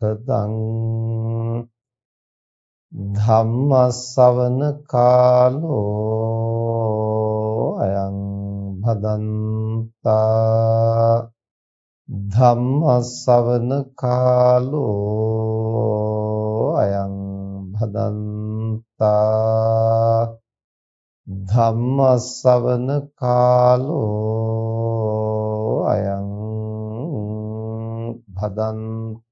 මොක්ඛදං ධම්මස්සවන කාලෝ අයං භදන්තා ධම්මස්සවන කාලෝ අයං භදන්තා ධම්මස්සවන කාලෝ අයං භදන්තා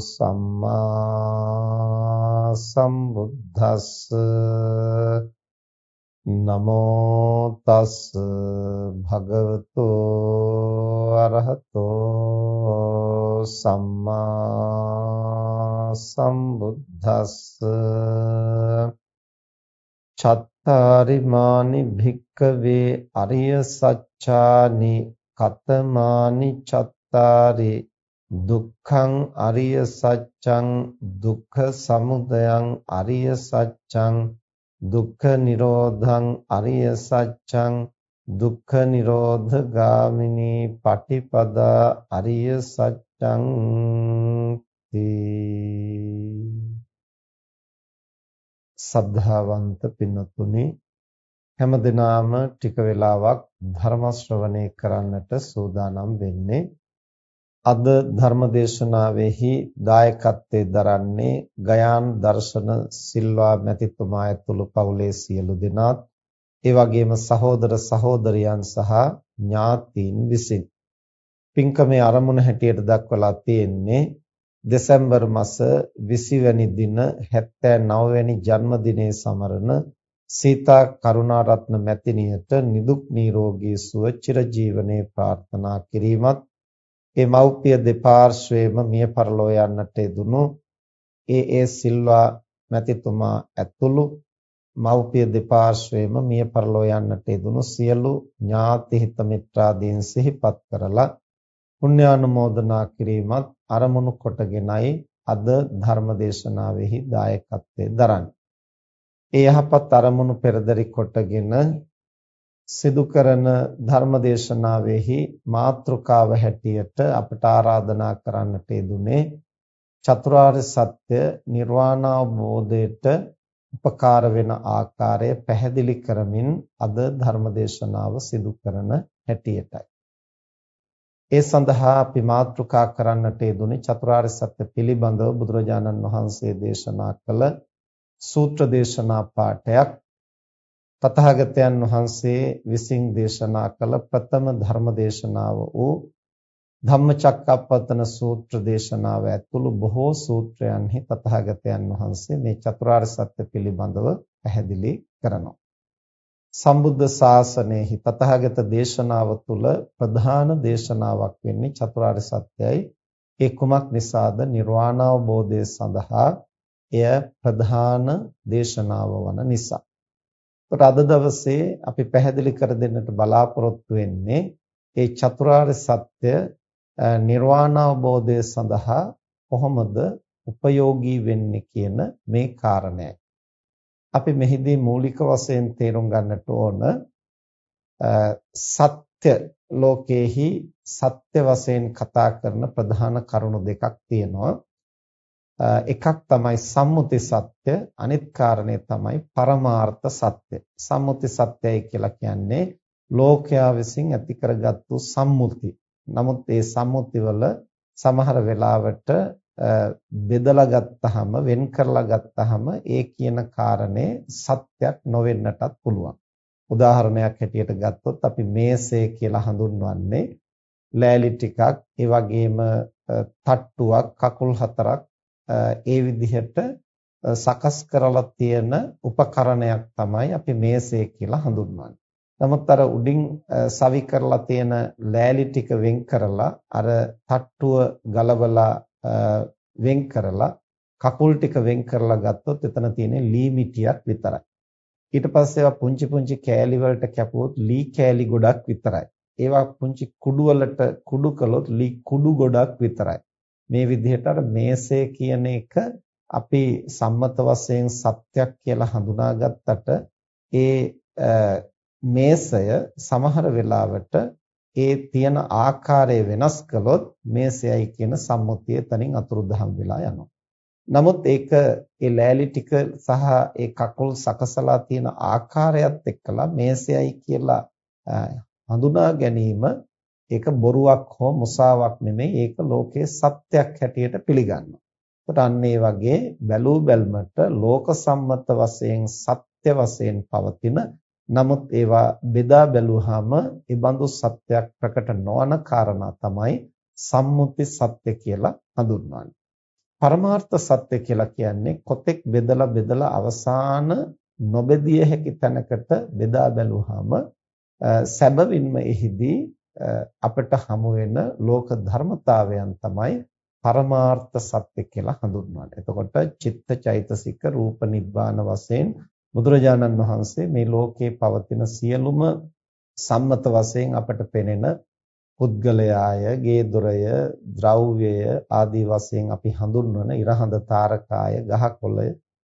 සම්මා සම්බුද්දස්ස නමෝ තස් භගවතු අරහතෝ සම්මා සම්බුද්දස්ස චත්තාරිමානි භික්කවේ අරිය සච්ඡානි කතමානි චත්තාරි දුක්ඛං අරිය සත්‍යං දුක්ඛ සමුදයං අරිය සත්‍යං දුක්ඛ නිරෝධං අරිය සත්‍යං දුක්ඛ නිරෝධ ගාමිනී පටිපදා අරිය සත්‍යං සද්ධාවන්ත පින්නතුනි හැමදිනාම ටික වෙලාවක් ධර්ම ශ්‍රවණය කරන්නට සූදානම් වෙන්නේ අද ධර්මදේශනාවෙහි දායකත්වයේ දරන්නේ ගයාන් දර්ශන සිල්වා මැතිතුමා ඇතුළු පවුලේ සියලු දෙනාත් ඒ වගේම සහෝදර සහෝදරියන් සහ ඥාතීන් විසින්. පින්කමේ ආරමුණ හැටියට දක්වලා තියෙන්නේ දෙසැම්බර් මාස 20 වැනි දින 79 වැනි ජන්මදිනයේ සමරන සීතා කරුණාරත්න මැතිණියට නිදුක් නිරෝගී සුව චිරජීවනයේ ප්‍රාර්ථනා කිරීමත් ඒ මව්පිය දෙපාර්ශ්වයේම මිය පරලෝ යන්නට යෙදුණු ඒ ඒ සිල්වා මැතිතුමා ඇතුළු මව්පිය දෙපාර්ශ්වයේම මිය පරලෝ යන්නට යෙදුණු සියලු ඥාති හිත මිත්‍රාදීන් සිහිපත් කරලා පුණ්‍යානුමෝදනා කිරීමත් අරමුණු කොටගෙනයි අද ධර්මදේශනාවෙහි දායකත්වයේ දරන්නේ. ඒ යහපත් අරමුණු පෙරදරි කොටගෙන සිදු කරන ධර්මදේශනාවෙහි මාතෘකාව හැටියට අපට ආරාධනා කරන්නට යෙදුනේ චතුරාර්ය සත්‍ය නිර්වාණ අවබෝධයට උපකාර වෙන ආකාරය පැහැදිලි කරමින් අද ධර්මදේශනාව සිදු කරන හැටියටයි. ඒ සඳහා අපි මාතෘකා කරන්නට යෙදුනේ චතුරාර්ය සත්‍ය පිළිබඳව බුදුරජාණන් වහන්සේ දේශනා කළ සූත්‍ර දේශනා පාඩයක් තථාගතයන් වහන්සේ විසින් දේශනා කළ ප්‍රථම ධර්ම දේශනාව වූ ධම්මචක්කප්පවත්තන සූත්‍ර දේශනාව ඇතුළු බොහෝ සූත්‍රයන්හි තථාගතයන් වහන්සේ මේ චතුරාර්ය සත්‍ය පිළිබඳව පැහැදිලි කරනවා. සම්බුද්ධ ශාසනයෙහි තථාගත දේශනාව තුළ ප්‍රධාන දේශනාවක් වෙන්නේ චතුරාර්ය සත්‍යයි. ඒ කුමක් නිසාද? නිර්වාණ අවබෝධය සඳහා එය ප්‍රධාන දේශනාව වන නිසා. ඒකට අද දවසේ අපි පැහැදිලි කර දෙන්නට බලාපොරොත්තු වෙන්නේ ඒ චතුරාර්ය සත්‍ය නිර්වාණ අවබෝධය සඳහා කොහොමද උපයෝගී වෙන්නේ කියන මේ කාරණයයි. අපි මෙහිදී මූලික වශයෙන් තේරුම් ගන්නට ඕන සත්‍ය ලෝකේහි සත්‍ය වශයෙන් කතා කරන ප්‍රධාන කරුණු දෙකක් තියෙනවා. එකක් තමයි සම්මුති සත්‍ය අනිත් කාරණය තමයි පරමාර්ථ සත්‍ය. සම්මුති සත්‍යයි කියලා කියන්නේ ලෝකයා විසින් ඇති කරගත්තු සම්මුති. නමුත් ඒ සම්මුති වල සමහර වෙලාවට බෙදලා ගත්තාම වෙන් කරලා ගත්තාම ඒ කියන කාරණේ සත්‍යක් නොවෙන්නටත් පුළුවන්. උදාහරණයක් හැටියට ගත්තොත් අපි මේසය කියලා හඳුන්වන්නේ ලෑලි ටිකක් ඒ වගේම තට්ටුවක් කකුල් හතරක් ඒ විදිහට සකස් කරලා තියෙන උපකරණයක් තමයි අපි මේසය කියලා හඳුන්වන්නේ. නමුත් අර උඩින් සවි කරලා තියෙන ලෑලි ටික වෙන් කරලා අර තට්ටුව ගලවලා වෙන් කරලා කකුල් ටික වෙන් කරලා ගත්තොත් එතන තියෙන්නේ ලී මිටියක් විතරයි. ඊට පස්සේ ඒවා පුංචි පුංචි කෑලි වලට කැපුවොත් ලී කෑලි ගොඩක් විතරයි. ඒවා පුංචි කුඩු වලට කුඩු කළොත් ලී කුඩු ගොඩක් විතරයි. මේ විදිහට අර මේසය කියන එක අපි සම්මත වශයෙන් සත්‍යක් කියලා හඳුනාගත්තට ඒ මේසය සමහර වෙලාවට ඒ තියෙන ආකාරය වෙනස් කළොත් මේසයයි කියන සම්මුතිය තනින් අතුරුදහන් වෙලා යනවා. නමුත් ඒක ඒ ලෑලි ටික සහ ඒ කකුල් සකසලා තියෙන ආකාරයත් එක්කලා මේසයයි කියලා හඳුනා ගැනීම ඒක බොරුවක් හෝ මුසාවක් නෙමෙයි ඒක ලෝකයේ සත්‍යයක් හැටියට පිළිගන්නවා. ඒකට අන්න ඒ වගේ බැලූ බැල්මට ලෝක සම්මත වශයෙන් සත්‍ය වශයෙන් පවතින නමුත් ඒවා බෙදා බැලුවාම ඒ බඳු සත්‍යයක් ප්‍රකට නොවන කාරණා තමයි සම්මුති සත්‍ය කියලා හඳුන්වන්නේ. පරමාර්ථ සත්‍ය කියලා කියන්නේ කොතෙක් බෙදලා බෙදලා අවසාන නොබෙදිය හැකි තැනකට බෙදා බැලුවාම සැබවින්ම එහිදී අපට හමු වෙන ලෝක ධර්මතාවයන් තමයි පරමාර්ථ සත්‍ය කියලා හඳුන්වන්නේ. එතකොට චිත්ත චෛතසික රූප නිබ්බාන වශයෙන් බුදුරජාණන් වහන්සේ මේ ලෝකේ පවතින සියලුම සම්මත වශයෙන් අපට පෙනෙන පුද්ගලයාය, ගේ දොරය, ද්‍රව්‍යය ආදී වශයෙන් අපි හඳුන්වන ඉරහඳ තාරකාය, ගහකොළය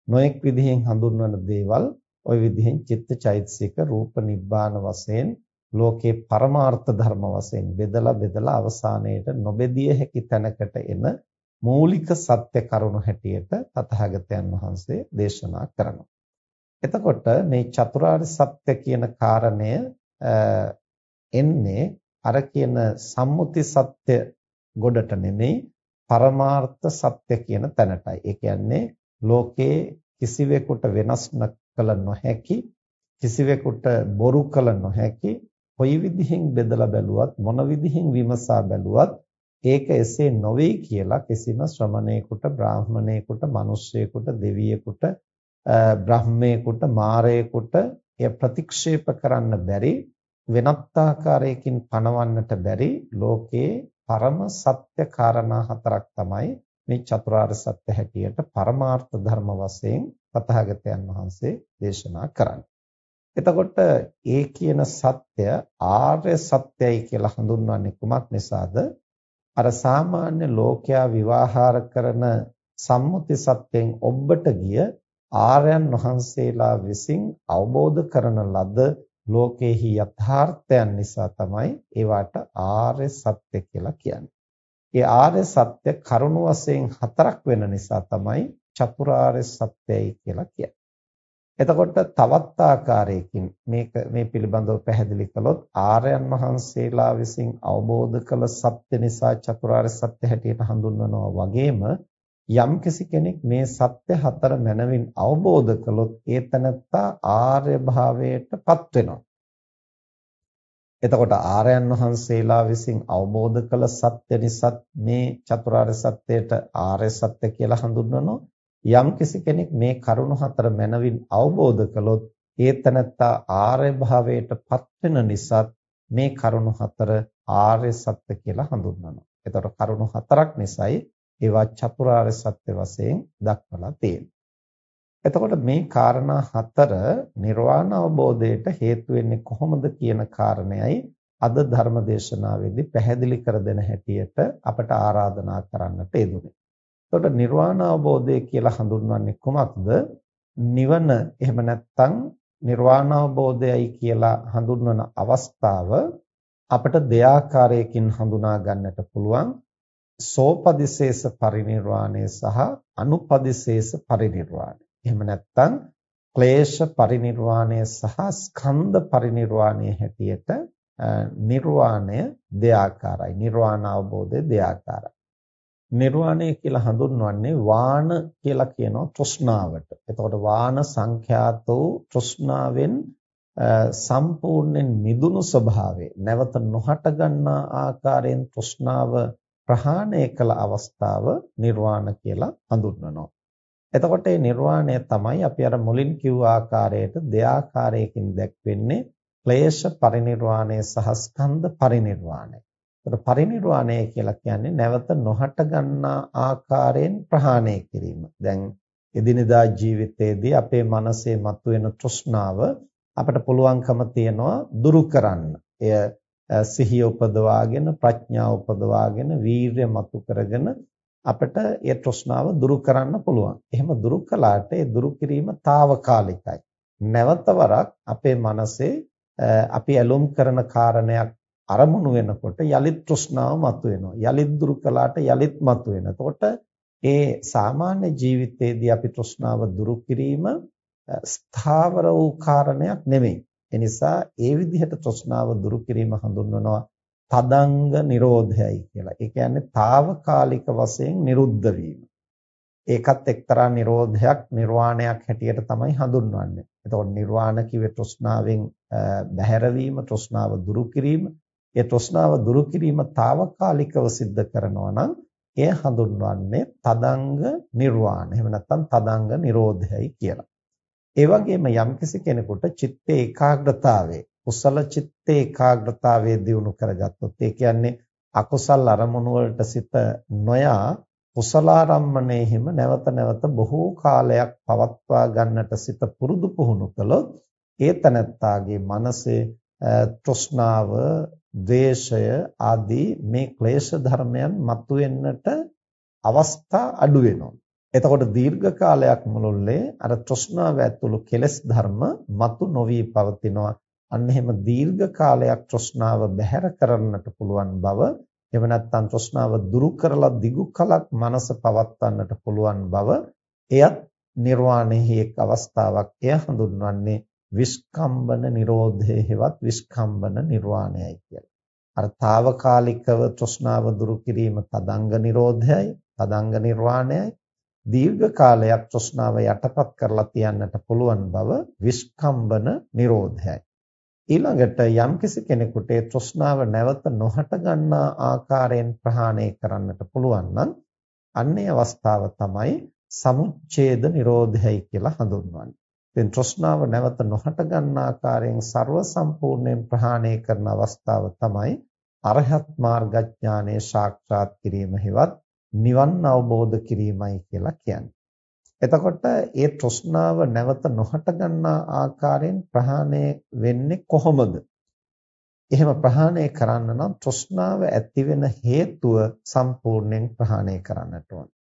නොඑක් විදිහෙන් හඳුන්වන දේවල් ওই විදිහෙන් චිත්ත චෛතසික රූප නිබ්බාන වශයෙන් ලෝකේ පරමාර්ථ ධර්ම වශයෙන් බෙදලා බෙදලා අවසානයේට නොබෙදිය හැකි තැනකට එන මූලික සත්‍ය කරුණු හැටියට තථාගතයන් වහන්සේ දේශනා කරනවා. එතකොට මේ චතුරාර්ය සත්‍ය කියන කාරණය එන්නේ අර කියන සම්මුති සත්‍ය ගොඩට නෙමෙයි පරමාර්ථ සත්‍ය කියන තැනටයි. ඒ කියන්නේ ලෝකේ කිසිවෙකුට වෙනස් කළ නොහැකි කිසිවෙකුට බොරු කළ නොහැකි කොයි විදිහින් බෙදලා බැලුවත් මොන විදිහින් විමසා බැලුවත් ඒක එසේ නොවේ කියලා කිසිම ශ්‍රමණේකට බ්‍රාහමණේකට මිනිස්සෙකුට දෙවියෙකුට බ්‍රහ්මේකට මාරේකට එය ප්‍රතික්ෂේප කරන්න බැරි වෙනත් ආකාරයකින් පණවන්නට බැරි ලෝකේ පරම සත්‍ය කාරණා හතරක් තමයි මේ චතුරාර්ය සත්‍ය හැටියට පරමාර්ථ ධර්ම වශයෙන් පතහාගතයන් වහන්සේ දේශනා කරන්නේ. එතකොට ඒ කියන සත්‍ය ආර්ය සත්‍යයි කියලා හඳුන්වන්නේ කුමක් නිසාද? අර සාමාන්‍ය ලෝකයා විවාහාර කරන සම්මුති සත්‍යයෙන් ඔබට ගිය ආර්යයන් වහන්සේලා විසින් අවබෝධ කරන ලද ලෝකේහි යථාර්ථයන් නිසා තමයි ඒවට ආර්ය සත්‍ය කියලා කියන්නේ. ඒ ආර්ය සත්‍ය කරුණ වශයෙන් හතරක් වෙන නිසා තමයි චතුරාර්ය සත්‍යයි කියලා කියන්නේ. එතකොට තවත් ආකාරයකින් මේක මේ පිළිබඳව පැහැදිලි කළොත් ආර්යයන් වහන්සේලා විසින් අවබෝධ කළ සත්‍ය නිසා චතුරාර්ය සත්‍ය හැටියට හඳුන්වනවා වගේම යම්කිසි කෙනෙක් මේ සත්‍ය හතර මනවින් අවබෝධ කළොත් ඒ තනත්තා ආර්ය භාවයටපත් වෙනවා. එතකොට ආර්යයන් වහන්සේලා විසින් අවබෝධ කළ සත්‍ය නිසා මේ චතුරාර්ය සත්‍යයට ආර්ය සත්‍ය කියලා හඳුන්වනවා. යම්කිසි කෙනෙක් මේ කරුණු හතර මනවින් අවබෝධ කළොත් ඒ තනත්තා ආර්ය භාවයටපත් වෙන නිසා මේ කරුණු හතර ආර්ය සත්‍ය කියලා හඳුන්වනවා. එතකොට කරුණු හතරක් නිසායි ඒවා චතුරාර්ය සත්‍ය වශයෙන් දක්වලා තියෙනවා. එතකොට මේ කාරණා හතර නිර්වාණ අවබෝධයට හේතු වෙන්නේ කොහොමද කියන කාරණයයි අද ධර්ම දේශනාවේදී පැහැදිලි කර දෙන හැටියට අපට ආරාධනා කරන්නට යෙදුනේ. එතකොට නිර්වාණ අවබෝධය කියලා හඳුන්වන්නේ කොමක්ද? නිවන එහෙම නැත්නම් නිර්වාණ අවබෝධයයි කියලා හඳුන්වන අවස්ථාව අපට දෙආකාරයකින් හඳුනා ගන්නට පුළුවන්. සෝපදිශේෂ පරිණිරවාණය සහ අනුපදිශේෂ පරිණිරවාණය. එහෙම නැත්නම් ක්ලේශ පරිණිරවාණය සහ ස්කන්ධ පරිණිරවාණය හැටියට නිර්වාණය දෙආකාරයි. නිර්වාණ අවබෝධය දෙආකාරයි. නිර්වාණය කියලා හඳුන්වන්නේ වාන කියලා කියනවා තෘෂ්ණාවට. එතකොට වාන සංඛ්‍යාතෝ තෘෂ්ණාවෙන් සම්පූර්ණයෙන් මිදුණු ස්වභාවය නැවත නොහට ගන්නා ආකාරයෙන් තෘෂ්ණාව ප්‍රහාණය කළ අවස්ථාව නිර්වාණ කියලා හඳුන්වනවා. එතකොට මේ නිර්වාණය තමයි අපි අර මුලින් කිව්ව ආකාරයට දෙආකාරයකින් දැක්වෙන්නේ ක්ලේශ පරිනිර්වාණය සහ ස්කන්ධ පරිනිර්වාණය. ඒතර පරිනිර්වාණය කියලා කියන්නේ නැවත නොහට ගන්නා ආකාරයෙන් ප්‍රහාණය කිරීම. දැන් එදිනෙදා ජීවිතයේදී අපේ මනසේ මතුවෙන තෘෂ්ණාව අපිට පුළුවන්කම තියනවා දුරු කරන්න. එය සිහිය උපදවාගෙන ප්‍රඥාව උපදවාගෙන වීරිය මතු කරගෙන අපිට ඒ තෘෂ්ණාව දුරු කරන්න පුළුවන්. එහෙම දුරු කළාට ඒ දුරු කිරීම తాවකාලිකයි. නැවත වරක් අපේ මනසේ අපි ඇලුම් කරන කාරණයක් අරමුණු වෙනකොට යලිත් තෘෂ්ණාව මතුවෙනවා. යලිත් දුරු කළාට යලිත් මතුවෙන. එතකොට ඒ සාමාන්‍ය ජීවිතයේදී අපි තෘෂ්ණාව දුරු කිරීම ස්ථාවර වූ කාරණයක් නෙමෙයි. ඒ නිසා ඒ විදිහට තෘෂ්ණාව දුරු කිරීම හඳුන්වනවා තදංග නිරෝධයයි කියලා. ඒ කියන්නේ తాවකාලික වශයෙන් නිරුද්ධ වීම. ඒකත් එක්තරා නිරෝධයක් නිර්වාණයක් හැටියට තමයි හඳුන්වන්නේ. එතකොට නිර්වාණ කිව්වේ තෘෂ්ණාවෙන් බැහැරවීම, තෘෂ්ණාව දුරු කිරීම. ඒ තෘෂ්ණාව දුරු කිරීම తాවකාලිකව සිද්ධ කරනවා නම් එය හඳුන්වන්නේ තදංග නිර්වාණ. එහෙම නැත්නම් තදංග නිරෝධයයි කියලා. ඒ වගේම යම්කිසි කෙනෙකුට චිත්ත ඒකාග්‍රතාවයේ කුසල චිත්ත ඒකාග්‍රතාවයේ දියුණු කරගත්තොත් ඒ කියන්නේ අකුසල් අරමුණු වලට සිත නොයා කුසලාරම්මණයෙහිම නැවත නැවත බොහෝ කාලයක් පවත්වා ගන්නට සිත පුරුදු පුහුණු කළොත් ඒ තනත්තාගේ මනසේ තෘෂ්ණාව, ද්වේෂය ආදී මේ ක්ලේශ ධර්මයන් මතුවෙන්නට අවස්ථා අඩු වෙනවා. එතකොට දීර්ඝ කාලයක් මුළුල්ලේ අර තෘෂ්ණාව ඇතුළු කෙලෙස් ධර්ම මතු නොවි පවතිනවා. අන්න එහෙම දීර්ඝ කාලයක් තෘෂ්ණාව බැහැර කරන්නට පුළුවන් බව එහෙම නැත්නම් තෘෂ්ණාව දුරු කරලා දිගු කලක් මනස පවත්වන්නට පුළුවන් බව එයත් නිර්වාණයෙහි එක් අවස්ථාවක් එය හඳුන්වන්නේ විස්කම්බන නිරෝධයේ හෙවත් විස්කම්බන නිර්වාණයයි කියලා. අර తాවකාලිකව තෘෂ්ණාව දුරු කිරීම තදංග නිරෝධයයි, තදංග නිර්වාණයයි. දීර්ඝ කාලයක් තෘෂ්ණාව යටපත් කරලා තියන්නට පුළුවන් බව විස්කම්බන නිරෝධයයි. ඊළඟට යම්කිසි කෙනෙකුට තෘෂ්ණාව නැවත නොහට ගන්නා ආකාරයෙන් ප්‍රහාණය කරන්නට පුළුවන් නම් අන්නේ අවස්ථාව තමයි සමුච්ඡේද නිරෝධයයි කියලා හඳුන්වන්නේ. දැන් තෘෂ්ණාව නැවත නොහට ගන්නා ආකාරයෙන් ਸਰව සම්පූර්ණයෙන් ප්‍රහාණය කරන අවස්ථාව තමයි අරහත් මාර්ගඥානයේ සාක්ෂාත් කිරීම හෙවත් නිවන් අවබෝධ කිරීමයි කියලා කියන්නේ. එතකොට ඒ තෘෂ්ණාව නැවත නොහට ගන්නා ආකාරයෙන් ප්‍රහාණය වෙන්නේ කොහොමද? එහෙම ප්‍රහාණය කරන්න නම් තෘෂ්ණාව ඇති වෙන හේතුව සම්පූර්ණයෙන් ප්‍රහාණය කරන්නට ඕන.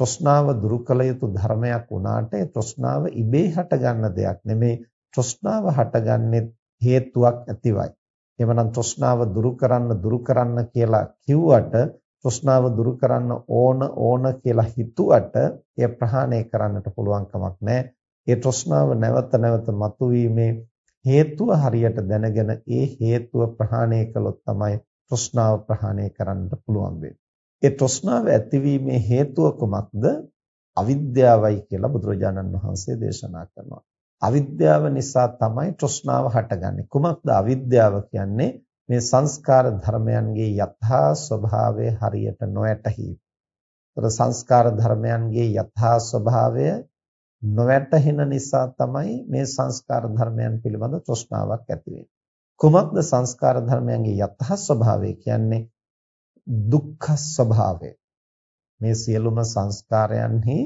තෘෂ්ණාව දුරු කළ යුතු ධර්මයක් වුණාට ඒ තෘෂ්ණාව ඉබේ හටගන්න දෙයක් නෙමේ. තෘෂ්ණාව හටගන්නේ හේතුවක් ඇතිවයි. එවනම් තෘෂ්ණාව දුරු කරන්න දුරු කරන්න කියලා කිව්වට තෘෂ්ණාව දුරු කරන්න ඕන ඕන කියලා හිතුවට එය ප්‍රහාණය කරන්නට පුළුවන් කමක් නැහැ. ඒ තෘෂ්ණාව නැවත නැවත මතුවීමේ හේතුව හරියට දැනගෙන ඒ හේතුව ප්‍රහාණය කළොත් තමයි තෘෂ්ණාව ප්‍රහාණය කරන්නට පුළුවන් වෙන්නේ. ඒ තෘෂ්ණාව ඇතිවීමේ හේතුව කුමක්ද? අවිද්‍යාවයි කියලා බුදුරජාණන් වහන්සේ දේශනා කරනවා. අවිද්‍යාව නිසා තමයි තෘෂ්ණාව හටගන්නේ. කුමක්ද අවිද්‍යාව කියන්නේ? මේ සංස්කාර ධර්මයන්ගේ යථා ස්වභාවය හරියට නොඇතහි. ඒතර සංස්කාර ධර්මයන්ගේ යථා ස්වභාවය නොවැටහෙන නිසා තමයි මේ සංස්කාර ධර්මයන් පිළිබඳ තෘෂ්ණාවක් ඇති වෙන්නේ. කුමක්ද සංස්කාර ධර්මයන්ගේ යථා ස්වභාවය කියන්නේ? දුක්ඛ ස්වභාවය. මේ සියලුම සංස්කාරයන්හි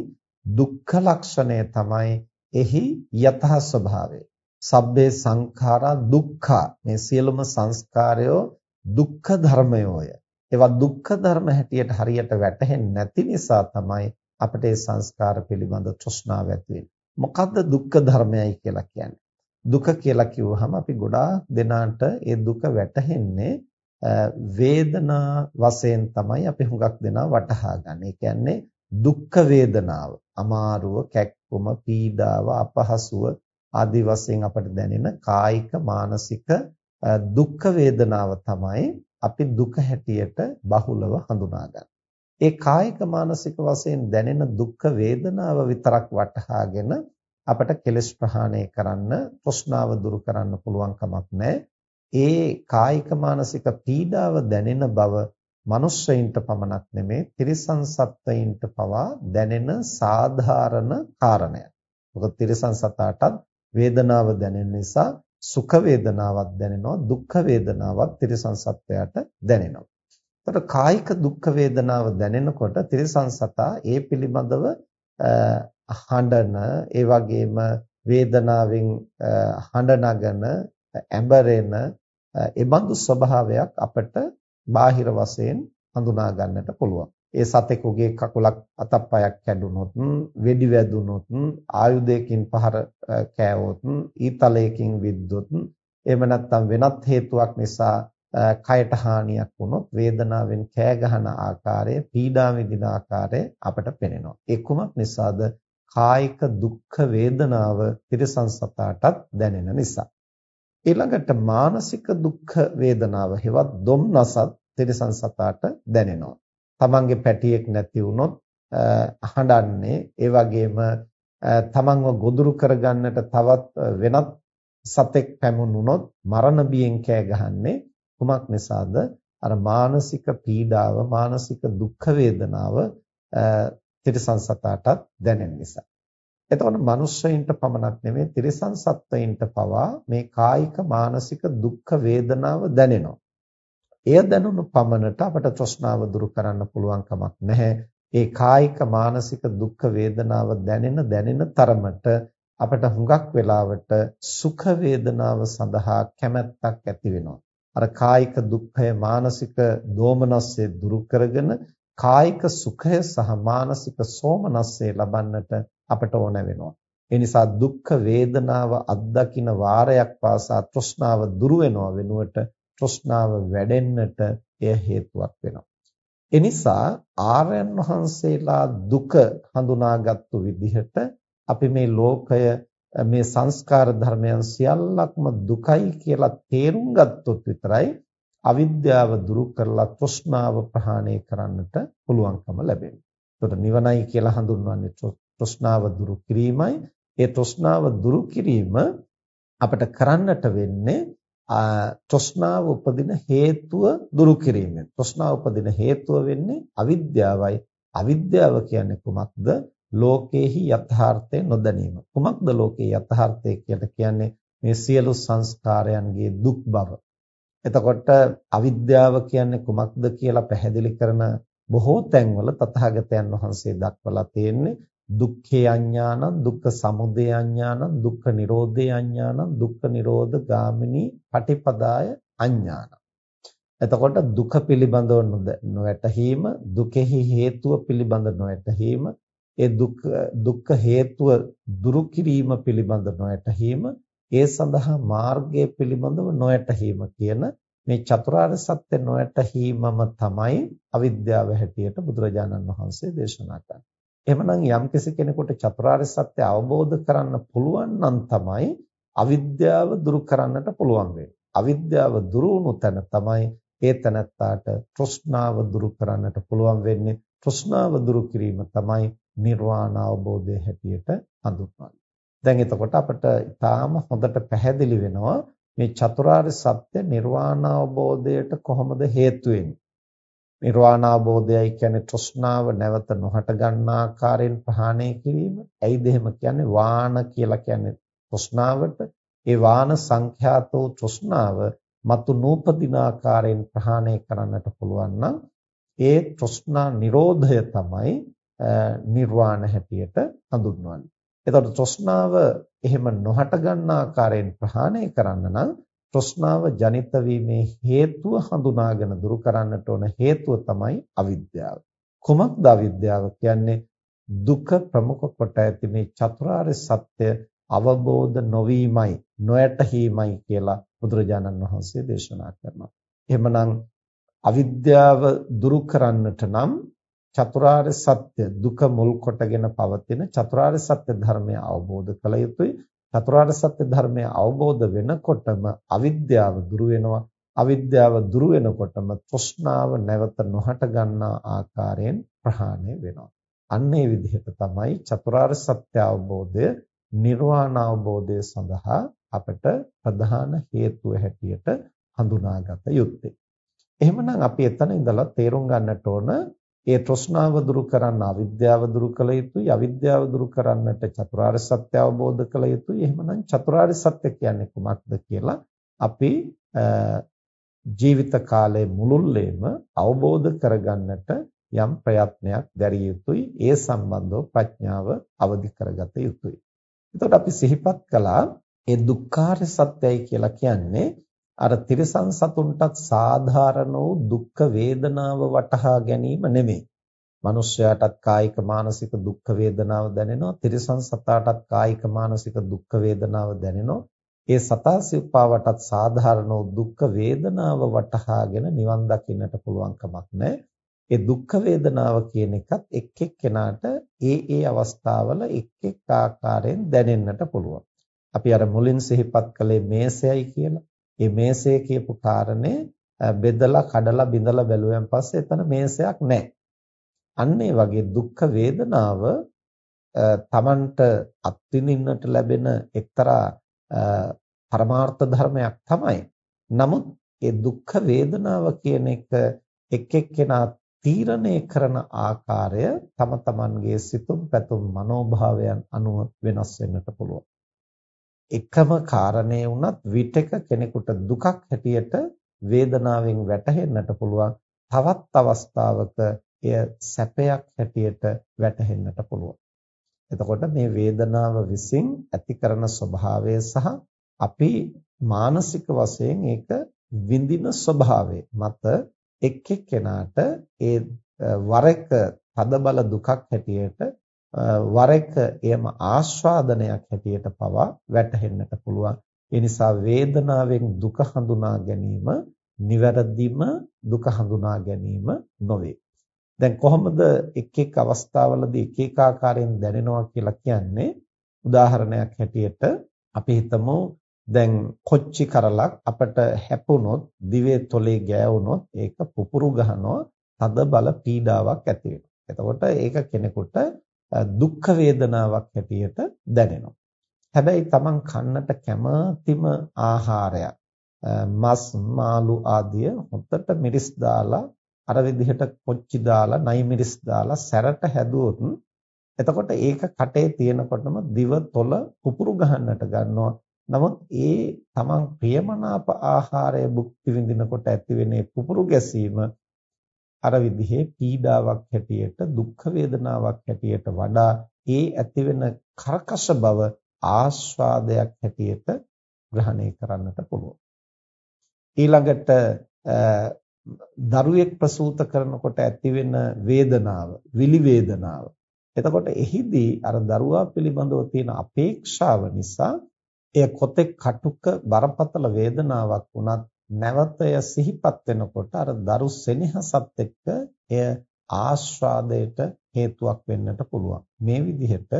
දුක්ඛ ලක්ෂණය තමයි එහි යථා ස්වභාවය. සබ්බේ සංඛාරා දුක්ඛා මේ සියලුම සංස්කාරයෝ දුක්ඛ ධර්මයෝය. ඒවා දුක්ඛ ධර්ම හැටියට හරියට වැටහෙන්නේ නැති නිසා තමයි අපිට ඒ සංස්කාර පිළිබඳ තෘෂ්ණාව ඇති වෙන්නේ. මොකද්ද දුක්ඛ ධර්මයයි කියලා කියන්නේ? දුක කියලා කිව්වහම අපි ගොඩාක් දෙනාට ඒ දුක වැටහෙන්නේ වේදනා වශයෙන් තමයි අපි හුඟක් දෙනා වටහා ගන්න. ඒ කියන්නේ දුක්ඛ වේදනාව, අමාරුව, කැක්කුම, පීඩාව, අපහසුව ආදි වශයෙන් අපට දැනෙන කායික මානසික දුක් වේදනාව තමයි අපි දුක හැටියට බහුලව හඳුනාගන්නේ. ඒ කායික මානසික වශයෙන් දැනෙන දුක් වේදනාව විතරක් වටහාගෙන අපට කෙලෙස් ප්‍රහාණය කරන්න, තෘෂ්ණාව දුරු කරන්න පුළුවන් කමක් නැහැ. ඒ කායික මානසික පීඩාව දැනෙන බව මනුෂ්‍යයින්ට පමණක් නෙමේ තිරිසන් සත්වයින්ට පවා දැනෙන සාධාරණ කාරණයක්. මොකද තිරිසන් සතාටත් වේදනාව දැනෙන නිසා සුඛ වේදනාවක් දැනෙනවා දුක්ඛ වේදනාවක් තිරිසන් සත්වයාට දැනෙනවා. එතකොට කායික දුක්ඛ වේදනාව දැනෙනකොට තිරිසන් සතා ඒ පිළිබඳව හඬන ඒ වගේම වේදනාවෙන් හඬ නගන ඇඹරෙන ඒ බඳු ස්වභාවයක් අපට බාහිර වශයෙන් හඳුනා ගන්නට පුළුවන්. ඒ සතෙකුගේ කකුලක් අතප්පයක් කැඩුනොත්, වෙඩි වැදුනොත්, ආයුධයකින් පහර කෑවොත්, ඊතලයකින් විද්දොත්, එහෙම නැත්නම් වෙනත් හේතුවක් නිසා කයට හානියක් වුණොත් වේදනාවෙන් කෑ ගහන ආකාරය, පීඩා විඳින ආකාරය අපට පෙනෙනවා. ඒ කුමක් නිසාද? කායික දුක්ඛ වේදනාව තිරසං සතාටත් දැනෙන නිසා. ඊළඟට මානසික දුක්ඛ වේදනාව හෙවත් දුම්නසත් තිරසං සතාට දැනෙනවා. තමන්ගේ පැටියෙක් නැති වුණොත් හඬන්නේ ඒ වගේම තමන්ව ගොදුරු කරගන්නට තවත් වෙනත් සතෙක් පැමුණුනොත් මරණ බියෙන් කෑ ගහන්නේ කුමක් නිසාද අර මානසික පීඩාව මානසික දුක්ඛ වේදනාව තිරසං සතාටත් දැනෙන නිසා එතකොට මිනිස්සෙයින්ට පමණක් නෙමෙයි තිරිසන් සත්වයින්ට පවා මේ කායික මානසික දුක්ඛ වේදනාව දැනෙනවා. එය දැනුණු පමණට අපට තෘෂ්ණාව දුරු කරන්න පුළුවන් කමක් නැහැ. ඒ කායික මානසික දුක්ඛ වේදනාව දැනෙන දැනෙන තරමට අපට හුඟක් වෙලාවට සුඛ වේදනාව සඳහා කැමැත්තක් ඇති වෙනවා. අර කායික දුක්ඛය මානසික දෝමනස්සේ දුරු කරගෙන කායික සුඛය සහ මානසික සෝමනස්සේ ලබන්නට අපට ඕන වෙනවා. ඒ නිසා දුක්ඛ වේදනාව අත්දකින වාරයක් පාසා තෘෂ්ණාව දුරු වෙනව වෙනුවට තෘෂ්ණාව වැඩෙන්නට එය හේතුවක් වෙනවා. ඒ නිසා ආර්යයන් වහන්සේලා දුක හඳුනාගත්තු විදිහට අපි මේ ලෝකය මේ සංස්කාර ධර්මයන් සියල්ලක්ම දුකයි කියලා තේරුම් ගත්තොත් විතරයි අවිද්‍යාව දුරු කරලා තෘෂ්ණාව ප්‍රහාණය කරන්නට පුළුවන්කම ලැබෙන්නේ. එතකොට නිවනයි කියලා හඳුන්වන්නේ තෘෂ්ණාව දුරු කිරීමයි. ඒ තෘෂ්ණාව දුරු කිරීම අපිට කරන්නට වෙන්නේ තෘෂ්ණාව උපදින හේතුව දුරු කිරීමෙන්. තෘෂ්ණාව උපදින හේතුව වෙන්නේ අවිද්‍යාවයි. අවිද්‍යාව කියන්නේ කුමක්ද? ලෝකේහි යථාර්ථය නොදැනීම. කුමක්ද ලෝකේ යථාර්ථය කියලා කියන්නේ? මේ සියලු සංස්කාරයන්ගේ දුක් බව. එතකොට අවිද්‍යාව කියන්නේ කුමක්ද කියලා පැහැදිලි කරන බොහෝ තැන්වල තථාගතයන් වහන්සේ දක්වලා තියෙන්නේ දුක්ඛේ අඥානං දුක්ඛ සමුදය අඥානං දුක්ඛ නිරෝධේ අඥානං දුක්ඛ නිරෝධ ගාමිනී පටිපදාය අඥානං. එතකොට දුක පිළිබඳව නොවැටහීම දුකෙහි හේතුව පිළිබඳ නොවැටහීම ඒ දුක් දුක්ඛ හේතුව දුරු කිරීම පිළිබඳ නොවැටහීම ඒ සඳහා මාර්ගය පිළිබඳව නොවැටහීම කියන මේ චතුරාර්ය සත්‍ය නොවැටහීමම තමයි අවිද්‍යාව හැටියට බුදුරජාණන් වහන්සේ දේශනා කරන්නේ. එහෙමනම් යම්කිසි කෙනෙකුට චතුරාර්ය සත්‍ය අවබෝධ කරන්න පුළුවන් නම් තමයි අවිද්‍යාව දුරු කරන්නට පුළුවන් වෙන්නේ. අවිද්‍යාව දුරු වුණු තැන තමයි ඒ තැනත්තාට තෘෂ්ණාව දුරු කරන්නට පුළුවන් වෙන්නේ. තෘෂ්ණාව දුරු කිරීම තමයි නිර්වාණ අවබෝධය හැටියට හඳුන්වන්නේ. දැන් එතකොට අපිට ඊටාම හොඳට පැහැදිලි වෙනවා මේ චතුරාර්ය සත්‍ය නිර්වාණ අවබෝධයට කොහොමද හේතු වෙන්නේ? නිර්වාණ අවබෝධයයි කියන්නේ තෘෂ්ණාව නැවත නොහට ගන්නා ආකාරයෙන් ප්‍රහාණය කිරීම. ඇයිද එහෙම කියන්නේ වාන කියලා කියන්නේ තෘෂ්ණාවට. ඒ වාන සංඛ්‍යාතෝ තෘෂ්ණාව මතු නූපදින ආකාරයෙන් ප්‍රහාණය කරන්නට පුළුවන් නම් ඒ තෘෂ්ණා නිරෝධය තමයි නිර්වාණ හැටියට හඳුන්වන්නේ. එතකොට තෘෂ්ණාව එහෙම නොහට ගන්නා ආකාරයෙන් ප්‍රහාණය කරන්න නම් තෘෂ්ණාව ජනිත වීමේ හේතුව හඳුනාගෙන දුරු කරන්නට ඕන හේතුව තමයි අවිද්‍යාව. කුමක්ද අවිද්‍යාව කියන්නේ? දුක ප්‍රමුඛ කොට ඇති මේ චතුරාර්ය සත්‍ය අවබෝධ නොවීමයි, නොයැටීමයි කියලා බුදුරජාණන් වහන්සේ දේශනා කරනවා. එහෙමනම් අවිද්‍යාව දුරු කරන්නට නම් චතුරාර්ය සත්‍ය දුක මුල් කොටගෙන පවතින චතුරාර්ය සත්‍ය ධර්මය අවබෝධ කළ යුතුයි. චතුරාර්ය සත්‍ය ධර්මය අවබෝධ වෙනකොටම අවිද්‍යාව දුරු වෙනවා අවිද්‍යාව දුරු වෙනකොටම තෘෂ්ණාව නැවත නොහට ගන්නා ආකාරයෙන් ප්‍රහාණය වෙනවා අන්න ඒ විදිහට තමයි චතුරාර්ය සත්‍ය අවබෝධය නිර්වාණ අවබෝධය සඳහා අපට ප්‍රධාන හේතුව හැටියට හඳුනාගත යුත්තේ. එහෙමනම් අපි එතන ඉඳලා තේරුම් ගන්නට ඕන ඒ තෘෂ්ණාව දුරු කරන්න අවිද්‍යාව දුරු කළ යුතුයි. අවිද්‍යාව දුරු කරන්නට චතුරාර්ය සත්‍ය අවබෝධ කළ යුතුයි. එහෙමනම් චතුරාර්ය සත්‍ය කියන්නේ කුමක්ද කියලා අපි ජීවිත කාලයේ මුළුල්ලේම අවබෝධ කරගන්නට යම් ප්‍රයත්නයක් දැරිය යුතුයි. ඒ සම්බන්ධව ප්‍රඥාව අවදි කරගත යුතුයි. එතකොට අපි සිහිපත් කළා ඒ දුක්ඛාර සත්‍යයි කියලා කියන්නේ අර තිරසං සතුන්ටත් සාධාරණ වූ දුක්ඛ වේදනාව වටහා ගැනීම නෙමෙයි. මිනිස්යාටත් කායික මානසික දුක්ඛ වේදනාව දැනෙනවා. තිරසං සතාටත් කායික මානසික දුක්ඛ වේදනාව දැනෙනවා. ඒ සතා සිව්පාවටත් සාධාරණ වූ දුක්ඛ වේදනාව වටහාගෙන නිවන් දකින්නට පුළුවන් කමක් නැහැ. ඒ දුක්ඛ වේදනාව කියන එකත් එක් එක්කෙනාට ඒ ඒ අවස්ථාවල එක් එක් ආකාරයෙන් දැනෙන්නට පුළුවන්. අපි අර මුලින් සිහිපත් කළේ මේසයයි කියලා. මේ මේසය කියපු කාරණේ බෙදලා කඩලා බිඳලා බැලුවෙන් පස්සේ එතන මේසයක් නැහැ. අන්න ඒ වගේ දුක්ඛ වේදනාව තමන්ට අත්විඳින්නට ලැබෙන එක්තරා පරමාර්ථ ධර්මයක් තමයි. නමුත් ඒ දුක්ඛ වේදනාව කියන එක එක් එක්කෙනා තීරණය කරන ආකාරය තම තමන්ගේ සිතුම් පැතුම් මනෝභාවයන් අනුව වෙනස් වෙන්නට පුළුවන්. එකම කාරණේ වුණත් විටක කෙනෙකුට දුකක් හැටියට වේදනාවෙන් වැටහෙන්නට පුළුවන්. තවත් අවස්ථාවක එය සැපයක් හැටියට වැටහෙන්නට පුළුවන්. එතකොට මේ වේදනාව විසින් ඇති කරන ස්වභාවය සහ අපි මානසික වශයෙන් ඒක විඳින ස්වභාවය මත එක් එක්කෙනාට ඒ වර එක තදබල දුකක් හැටියට වර එක එයම ආස්වාදනයක් හැටියට පවා වැටහෙන්නට පුළුවන්. ඒ නිසා වේදනාවෙන් දුක හඳුනා ගැනීම නිවැරදිම දුක හඳුනා ගැනීම නොවේ. දැන් කොහොමද එක් එක් අවස්ථාවලදී එක එක ආකාරයෙන් දැනෙනවා කියලා කියන්නේ උදාහරණයක් හැටියට අපි හිතමු දැන් කොච්චි කරලක් අපට හැපුණොත් දිවේ තොලේ ගෑවුනොත් ඒක පුපුරු ගහනවා තද බල පීඩාවක් ඇති වෙනවා. එතකොට ඒක කෙනෙකුට දුක්ඛ වේදනාවක් හැටියට දැනෙනවා. හැබැයි Taman කන්නට කැමතිම ආහාරයක් මස් මාළු ආදිය හොත්තට මිරිස් දාලා අර විදිහට කොච්චි දාලා නයි මිරිස් දාලා සැරට හැදුවොත් එතකොට ඒක කටේ තියෙනකොටම දිව තොල පුපුරු ගහන්නට ගන්නවා. නමුත් ඒ Taman ප්‍රියමනාප ආහාරය භුක්ති විඳිනකොට ඇතිවෙන පුපුරු ගැසීම අර විදිහේ පීඩාවක් හැටියට දුක් වේදනාවක් හැටියට වඩා ඒ ඇතිවෙන කරකශ බව ආස්වාදයක් හැටියට ග්‍රහණය කරන්නට පුළුවන්. ඊළඟට දරුවෙක් ප්‍රසූත කරනකොට ඇතිවෙන වේදනාව, විලි වේදනාව. එතකොට එහිදී අර දරුවා පිළිබඳව තියෙන අපේක්ෂාව නිසා එය කොතෙක් කටුක බරපතල වේදනාවක් වුණත් නැවත එය සිහිපත් වෙනකොට අර දරු සෙනෙහසත් එක්ක එය ආස්වාදයට හේතුවක් වෙන්නට පුළුවන්. මේ විදිහට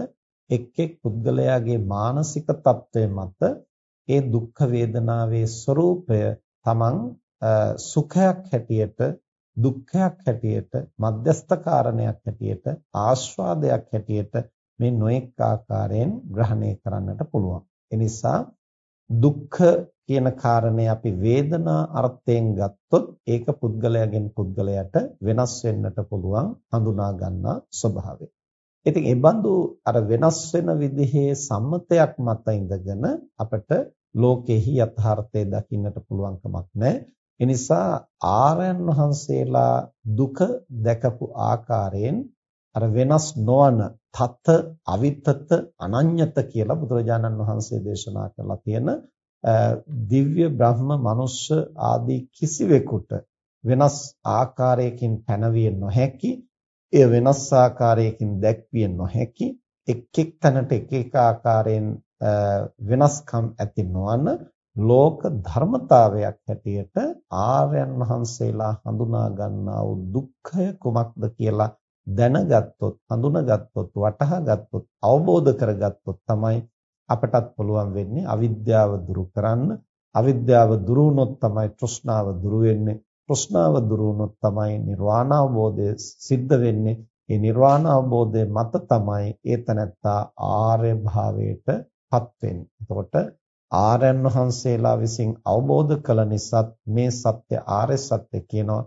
එක් එක් පුද්ගලයාගේ මානසික తත්වය මත ඒ දුක්ඛ වේදනාවේ ස්වરૂපය තමන් සුඛයක් හැටියට දුක්ඛයක් හැටියට මධ්‍යස්ථ කාරණයක් හැටියට ආස්වාදයක් හැටියට මේ නොඑක ආකාරයෙන් ග්‍රහණය කරන්නට පුළුවන්. එනිසා දුක්ඛ කියන කාරණේ අපි වේදනා අර්ථයෙන් ගත්තොත් ඒක පුද්ගලයාගෙන් පුද්ගලයාට වෙනස් වෙන්නට පුළුවන් හඳුනා ගන්නා ස්වභාවය. ඉතින් ඒ බඳු අර වෙනස් වෙන විදිහේ සම්මතයක් මත ඉඳගෙන අපිට ලෝකෙහි යථාර්ථය දකින්නට පුළුවන් කමක් නැහැ. ඒ නිසා ආරයන් වහන්සේලා දුක දැකපු ආකාරයෙන් අර වෙනස් නොවන තත අවිතත අනඤ්‍යත කියලා බුදුරජාණන් වහන්සේ දේශනා කරලා තියෙන දිව්‍ය බ්‍රහ්ම මනුෂ්‍ය ආදී කිසිවෙකුට වෙනස් ආකාරයකින් පැනවිය නොහැකි එය වෙනස් ආකාරයකින් දැක්විය නොහැකි එක් එක් තැනට එක එක ආකාරයෙන් වෙනස්කම් ඇති නොවන ලෝක ධර්මතාවයක් හැටියට ආර්යයන් වහන්සේලා හඳුනා ගන්නා වූ දුක්ඛය කුමක්ද කියලා දැනගත්තොත් හඳුනාගත්තොත් වටහාගත්තොත් අවබෝධ කරගත්තොත් තමයි අපටත් පුළුවන් වෙන්නේ අවිද්‍යාව දුරු කරන්න. අවිද්‍යාව දුරු වුණොත් තමයි තෘෂ්ණාව දුරු වෙන්නේ. තෘෂ්ණාව දුරු වුණොත් තමයි නිර්වාණ අවබෝධය සිද්ධ වෙන්නේ. ඒ නිර්වාණ අවබෝධය මත තමයි ඒ තනත්තා ආර්ය භාවයට පත් වෙන්නේ. එතකොට ආර්යයන් වහන්සේලා විසින් අවබෝධ කළ නිසා මේ සත්‍ය ආර්ය සත්‍ය කියනවා.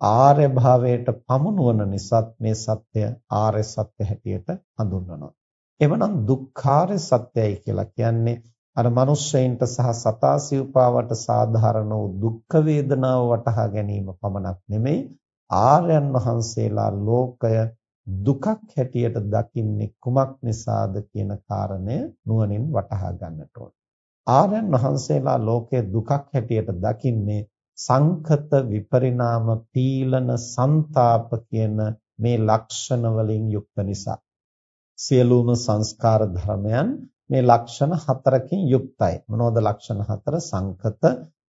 ආර්ය භාවයට පමුණුවන නිසා මේ සත්‍ය ආර්ය සත්‍ය හැටියට හඳුන්වනවා. එවනම් දුක්ඛාරය සත්‍යයි කියලා කියන්නේ අර මිනිස්සෙයින්ට සහ සතා සිව්පාවට සාධාරණ වූ දුක්ඛ වේදනාව වටහා ගැනීම පමණක් නෙමෙයි ආර්යයන් වහන්සේලා ලෝකය දුකක් හැටියට දකින්නේ කුමක් නිසාද කියන කාරණය නුවණින් වටහා ගන්නට ඕන. ආර්යයන් වහන්සේලා ලෝකයේ දුකක් හැටියට දකින්නේ සංකත විපරිණාම පීලන ਸੰతాප කියන මේ ලක්ෂණ වලින් යුක්ත නිසා. සියලුම සංස්කාර ධර්මයන් මේ ලක්ෂණ හතරකින් යුක්තයි. මොනවද ලක්ෂණ හතර? සංකත,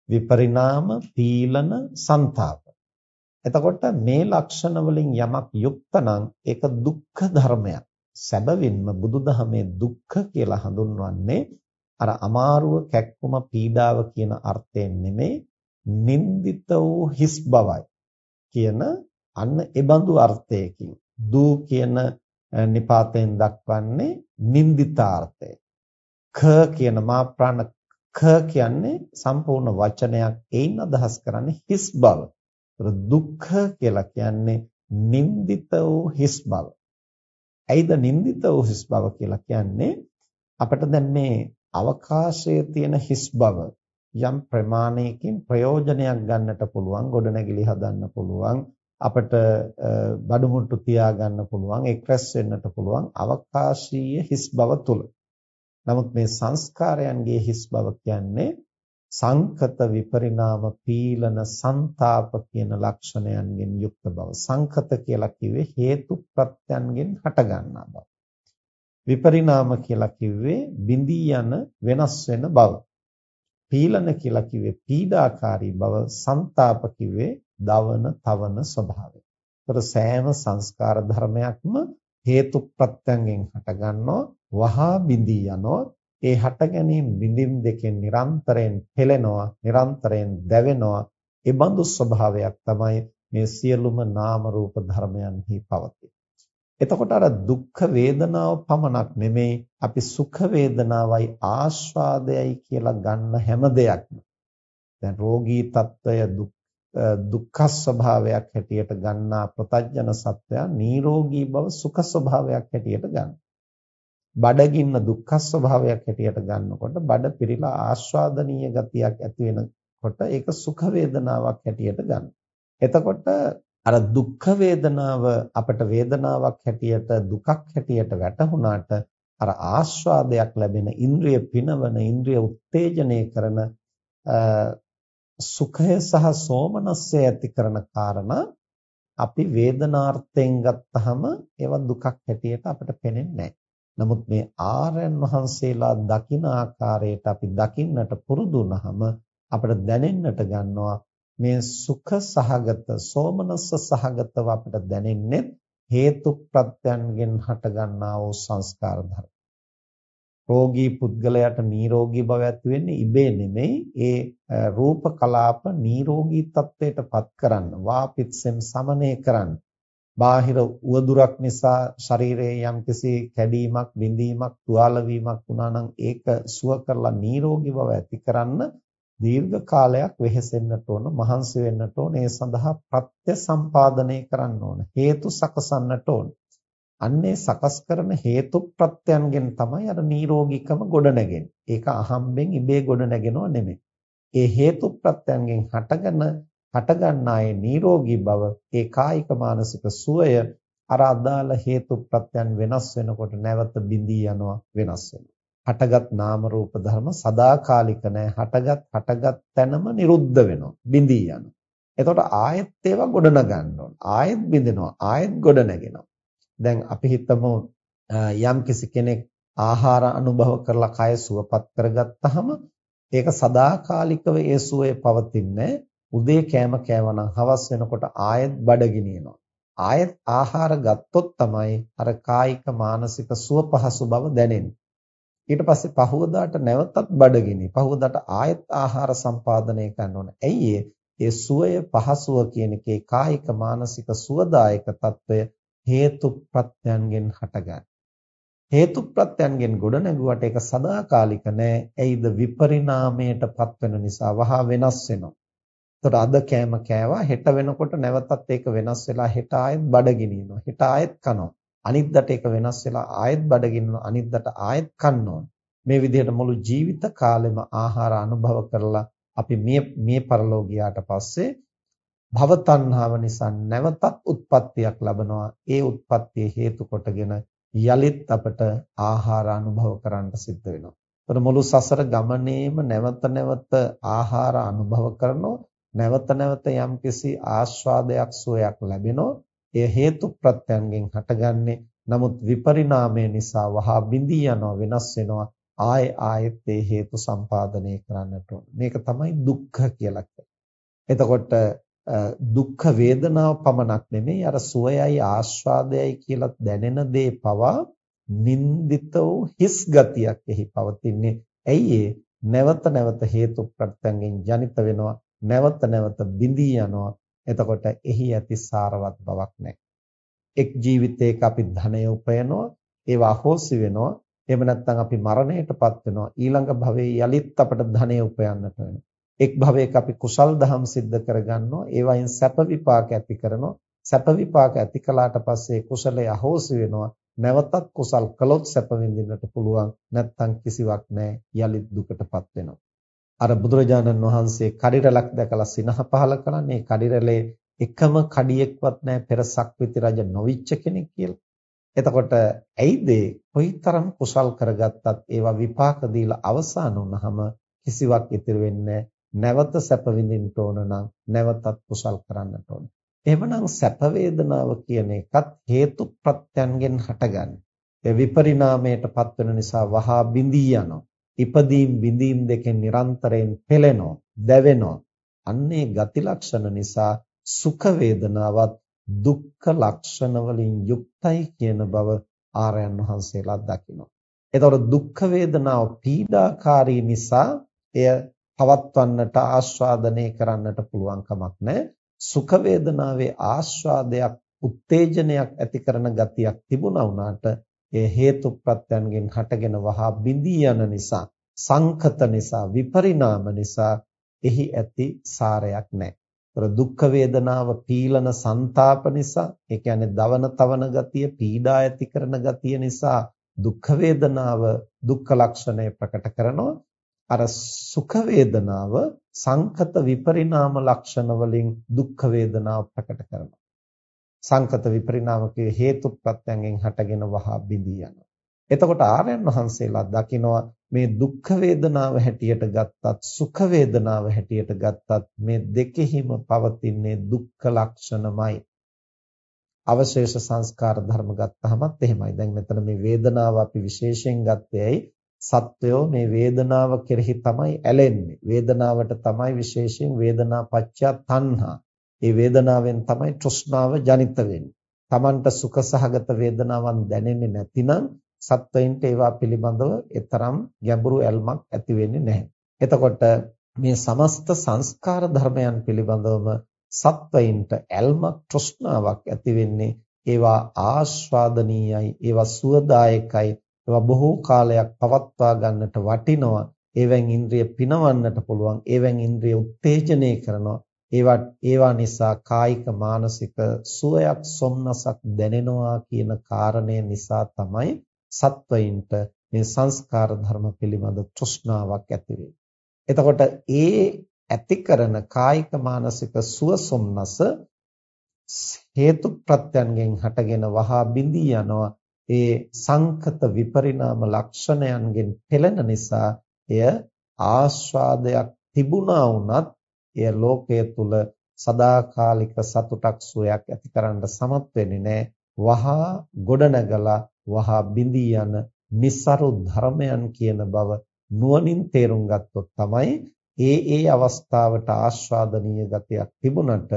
විපරිණාම, පීලන, ਸੰతాප. එතකොට මේ ලක්ෂණ වලින් යමක් යුක්ත නම් ඒක දුක්ඛ ධර්මයක්. සැබවින්ම බුදුදහමේ දුක්ඛ කියලා හඳුන්වන්නේ අර අමාරුව, කැක්කුම, පීඩාව කියන අර්ථයෙන් නෙමෙයි, නින්දිත වූ හිස් බවයි කියන අන්න ඒ බඳු අර්ථයකින් දූ කියන නිපාතයෙන් දක්වන්නේ නින්දිතාර්ථය. ක කියන මා ප්‍රාණ ක කියන්නේ සම්පූර්ණ වචනයක් ඒයින් අදහස් කරන්නේ හිස් බව. දුක්ඛ කියලා කියන්නේ නින්දිත වූ හිස් බව. ඇයිද නින්දිත වූ හිස් බව කියලා කියන්නේ අපිට දැන් මේ අවකාශයේ තියෙන හිස් බව යම් ප්‍රමාණයකින් ප්‍රයෝජනයක් ගන්නට පුළුවන් ගොඩනැගිලි හදන්න පුළුවන් අපට බඩමුට්ටු තියාගන්න පුළුවන් එක් රැස් වෙන්නට පුළුවන් අවකාශීය හිස් බව තුල. නමුත් මේ සංස්කාරයන්ගේ හිස් බව කියන්නේ සංකත විපරිණාම පීලන ਸੰతాප කියන ලක්ෂණයන්ගෙන් යුක්ත බව. සංකත කියලා කිව්වේ හේතු ප්‍රත්‍යයන්ගෙන් හටගන්නා බව. විපරිණාම කියලා කිව්වේ බිඳී යන වෙනස් වෙන බව. පීලන කියලා කිව්වේ පීඩාකාරී බව, ਸੰతాප කිව්වේ දවන, තවන ස්වභාවය. ඒතර සෑම සංස්කාර ධර්මයක්ම හේතු ප්‍රත්‍යයෙන් හටගන්නෝ වහා බිඳී යනෝ ඒ හට ගැනීම බිඳීම් දෙකෙන් නිරන්තරයෙන් පෙළෙනවා නිරන්තරයෙන් දැවෙනවා ඒ බඳු ස්වභාවයක් තමයි මේ සියලුම නාම රූප ධර්මයන්හි පවතින. එතකොට අර දුක්ඛ වේදනාව පමණක් නෙමෙයි අපි සුඛ වේදනාවයි ආස්වාදයයි කියලා ගන්න හැම දෙයක්ම දැන් රෝගී తত্ত্বය දුක් දුක්ඛ ස්වභාවයක් හැටියට ගන්නා ප්‍රතඥන සත්වයා නිරෝගී බව සුඛ ස්වභාවයක් හැටියට ගන්න. බඩගින්න දුක්ඛ ස්වභාවයක් හැටියට ගන්නකොට බඩ පිරීලා ආස්වාදනීය ගතියක් ඇති වෙනකොට ඒක සුඛ වේදනාවක් හැටියට ගන්න. එතකොට අර දුක්ඛ වේදනාව අපට වේදනාවක් හැටියට දුකක් හැටියට වැටහුණාට අර ආස්වාදයක් ලැබෙන ඉන්ද්‍රිය පිනවන ඉන්ද්‍රිය උත්තේජනය කරන සුඛය සහ සෝමනස්සය ඇති කරන කාරණා අපි වේදනාර්ථයෙන් ගත්තහම ඒවා දුකක් හැටියට අපට පේන්නේ නැහැ. නමුත් මේ ආර්යයන් වහන්සේලා දකින ආකාරයට අපි දකින්නට පුරුදු වුනහම අපට දැනෙන්නට ගන්නවා මේ සුඛ සහගත සෝමනස්ස සහගතව අපිට දැනෙන්නේ හේතු ප්‍රත්‍යයන්ගෙන් හටගන්නා වූ සංස්කාර ධර්ම. රෝගී පුද්ගලයාට නිරෝගී බව ඇති වෙන්නේ ඉබේ නෙමෙයි. ඒ රූප කලාප නිරෝගී තත්වයට පත් කරන්න වාපිත්සෙන් සමනය කරන්න. බාහිර උවදුරක් නිසා ශරීරයේ යම්කිසි කැඩීමක් බිඳීමක් තුවාල වීමක් වුණා නම් ඒක සුව කරලා නිරෝගී බව ඇති කරන්න දීර්ඝ කාලයක් වෙහෙසෙන්නට ඕන මහන්සි වෙන්නට ඕන. ඒ සඳහා ප්‍රත්‍ය සම්පාදනය කරන්න ඕන හේතු සකසන්නට ඕන. අන්නේ සකස් කරන හේතු ප්‍රත්‍යයන්ගෙන් තමයි අර නිරෝගීකම ගොඩනැගෙන්නේ ඒක අහම්බෙන් ඉබේ ගොඩනැගෙනව නෙමෙයි ඒ හේතු ප්‍රත්‍යයන්ගෙන් හටගෙන හටගන්නායේ නිරෝගී බව ඒ කායික මානසික සුවය අර අදාළ හේතු ප්‍රත්‍යයන් වෙනස් වෙනකොට නැවත බිඳී යනවා වෙනස් වෙනවා හටගත් නාම රූප ධර්ම සදාකාලික නැහැ. හටගත් හටගත් තැනම නිරුද්ධ වෙනවා. බිඳී යනවා. එතකොට ආයෙත් ඒවා ගොඩනගන්න ඕන. ආයෙත් බිඳෙනවා. ආයෙත් ගොඩ නැගෙනවා. දැන් අපි හිතමු යම් කිසි කෙනෙක් ආහාර අනුභව කරලා කය සුවපත් කරගත්තාම ඒක සදාකාලිකව ඒ සුවේ පවතින්නේ උදේ කෑම කෑවනම් හවස් වෙනකොට ආයෙත් බඩගිනිනවා ආයෙත් ආහාර ගත්තොත් තමයි අර කායික මානසික සුව පහසු බව දැනෙන්නේ. ඊට පස්සේ පහවදාට නැවතත් බඩගිනි පහවදාට ආයෙත් ආහාර සම්පාදනය කරන්න ඕන. ඇයි ඒ? සුවය පහසුව කියන එකේ කායික මානසික සුවදායක తত্ত্বය හේතු ප්‍රත්‍යයන්ගෙන් හටගන්නේ. හේතු ප්‍රත්‍යයන්ගෙන් ගොඩ නැගුවට ඒක සදාකාලික නෑ. ඇයිද විපරිණාමයට පත්වෙන නිසා වහා වෙනස් වෙනවා. එතකොට අද කෑම කෑවා හෙට වෙනකොට නැවතත් ඒක වෙනස් වෙලා හෙට ආයෙත් බඩගිනිනවා. හෙට ආයෙත් කනවා. අනිද්දාට ඒක වෙනස් වෙලා ආයෙත් බඩගිනිනවා. අනිද්දාට ආයෙත් කන්න ඕන. මේ විදිහට මුළු ජීවිත කාලෙම ආහාර අනුභව කරලා අපි මේ මේ පරලෝකියාට පස්සේ භව තණ්හාව නිසා නැවතත් උත්පත්තියක් ලබනවා. ඒ උත්පත්තිය හේතු කොටගෙන යලිත් අපට ආහාර අනුභව කරන්න සිද්ධ වෙනවා. ඒතර මුළු සසර ගමනේම නැවත නැවත ආහාර අනුභව කරනෝ නැවත නැවත යම්කිසි ආස්වාදයක් සෝයක් ලැබෙනෝ එය හේතු ප්‍රත්‍යයන්ගෙන් හටගන්නේ. නමුත් විපරිණාමය නිසා වහා බිඳී යනවා වෙනස් වෙනවා ආය ආයෙත් ඒ හේතු සම්පාදනය කරන්නට ඕන. මේක තමයි දුක්ඛ කියලා කියන්නේ. එතකොට දුක්ඛ වේදනාව පමණක් නෙමෙයි අර සුවයයි ආස්වාදයයි කියලා දැනෙන දේ පවා නින්දිත වූ හිස් ගතියක් එහි පවතින්නේ. ඇයි නැවත නැවත හේතු ප්‍රත්‍යයෙන් ජනිත වෙනවා. නැවත නැවත බිඳී යනවා. එතකොට එහි ඇති සාරවත් බවක් නැහැ. එක් ජීවිතයක අපි ධනය උපයනවා, ඒවා අහෝසි වෙනවා. එහෙම නැත්නම් අපි මරණයටපත් වෙනවා ඊළඟ භවයේ යලිත් අපට ධනෙ උපයන්නට වෙනවා එක් භවයක අපි කුසල් දහම් සිද්ධ කරගන්නවා. ඒවයින් සැප විපාක ඇති කරනවා. සැප විපාක ඇති කළාට පස්සේ කුසලයේ අහෝසි වෙනවා. නැවතත් කුසල් කළොත් සැප විඳින්නට පුළුවන්. නැත්නම් කිසිවක් නැහැ. යලිත් දුකටපත් වෙනවා. අර බුදුරජාණන් වහන්සේ කඩිරලක් දැකලා සිනහ පහල කරන්නේ කඩිරලේ එකම කඩියෙක්වත් නැහැ. පෙර සක්විති රජ නොවිච්ච කෙනෙක් කියලා. එතකොට ඇයිද කොයිතරම් කුසල් කරගත්තත් ඒවා විපාක දීලා අවසන් වුනහම කිසිවක් ඉතිරි වෙන්නේ නැවත සැප විඳින්න ඕන නම් නැවතත් කුසල් කරන්නට ඕන. එහෙමනම් සැප වේදනාව කියන එකත් හේතු ප්‍රත්‍යයන්ගෙන් හටගන්නේ. ඒ විපරිණාමයට පත්වෙන නිසා වහා බිඳී යනවා. ඉපදීම් බිඳීම් දෙකෙන් නිරන්තරයෙන් පෙළෙනවා, දැවෙනවා. අන්නේ ගති ලක්ෂණ නිසා සුඛ වේදනාවත් දුක්ඛ ලක්ෂණ වලින් යුක්තයි කියන බව ආර්යයන් වහන්සේලා දකිනවා. එතකොට දුක්ඛ වේදනාව පීඩාකාරී නිසා එය පවත්වන්නට ආස්වාදනය කරන්නට පුළුවන් කමක් නැහැ. සුඛ වේදනාවේ ආස්වාදයක් උත්තේජනයක් ඇති කරන ගතියක් තිබුණා වුණාට ඒ හේතු ප්‍රත්‍යයන්ගෙන් හටගෙන වහා බිඳී යන නිසා සංකත නිසා විපරිණාම නිසා එහි ඇති සාරයක් නැහැ. ඒතර දුක්ඛ වේදනාව පීලන ਸੰతాප නිසා ඒ කියන්නේ දවන තවන ගතිය පීඩා ඇති කරන ගතිය නිසා දුක්ඛ වේදනාව දුක්ඛ ලක්ෂණය ප්‍රකට කරනවා අර සුඛ වේදනාව සංකත විපරිණාම ලක්ෂණ වලින් දුක්ඛ වේදනාව ප්‍රකට කරනවා සංකත විපරිණාමකයේ හේතු ප්‍රත්‍යයෙන් හටගෙන වහා බිඳී යනවා එතකොට ආර්යයන් වහන්සේලා දකිනවා මේ දුක්ඛ වේදනාව හැටියට ගත්තත් සුඛ වේදනාව හැටියට ගත්තත් මේ දෙකෙහිම පවතින්නේ දුක්ඛ ලක්ෂණමයි. අවශේෂ සංස්කාර ධර්ම ගත්තහමත් එහෙමයි. දැන් මෙතන මේ වේදනාව අපි විශේෂයෙන් ගත්තේයි සත්වයෝ මේ වේදනාව කෙරෙහි තමයි ඇලෙන්නේ. වේදනාවට තමයි විශේෂයෙන් වේදනා පච්චය තණ්හා. ඒ වේදනාවෙන් තමයි තෘෂ්ණාව ජනිත වෙන්නේ. Tamanට සුඛ සහගත වේදනාවන් දැනෙන්නේ නැතිනම් සත්වයින්ට ඒවා පිළිබඳව එතරම් ගැඹුරු ඇල්මක් ඇති වෙන්නේ නැහැ. එතකොට මේ සමස්ත සංස්කාර ධර්මයන් පිළිබඳවම සත්වයින්ට ඇල්මක් තෘෂ්ණාවක් ඇති වෙන්නේ ඒවා ආස්වාදනීයයි ඒවා සුවදායකයි ඒවා බොහෝ කාලයක් පවත්වා ගන්නට වටිනවා. ඒවෙන් ඉන්ද්‍රිය පිනවන්නට පුළුවන්. ඒවෙන් ඉන්ද්‍රිය උත්තේජනය කරනවා. ඒවා ඒවා නිසා කායික මානසික සුවයක් සොම්නසක් දැනෙනවා කියන කාරණය නිසා තමයි සත්වයින්ට මේ සංස්කාර ධර්ම පිළිබඳ තෘෂ්ණාවක් ඇති එතකොට ඒ ඇති කරන කායික මානසික සුවසොම්නස හේතු ප්‍රත්‍යයන්ගෙන් හටගෙන වහා බිඳී යනවා. ඒ සංකත විපරිණාම ලක්ෂණයන්ගෙන් පෙළෙන නිසා එය ආස්වාදයක් තිබුණා වුණත් එය ලෝකයේ තුල සදාකාලික සතුටක් සුවයක් ඇතිකරන්න සමත් වෙන්නේ නැහැ. වහා ගොඩනගලා වහා බිඳී යන નિસරු ධර්මයන් කියන බව නුවණින් තේරුම් ගත්තොත් තමයි ඒ ඒ අවස්ථාවට ආස්වාදනීය ගතියක් තිබුණට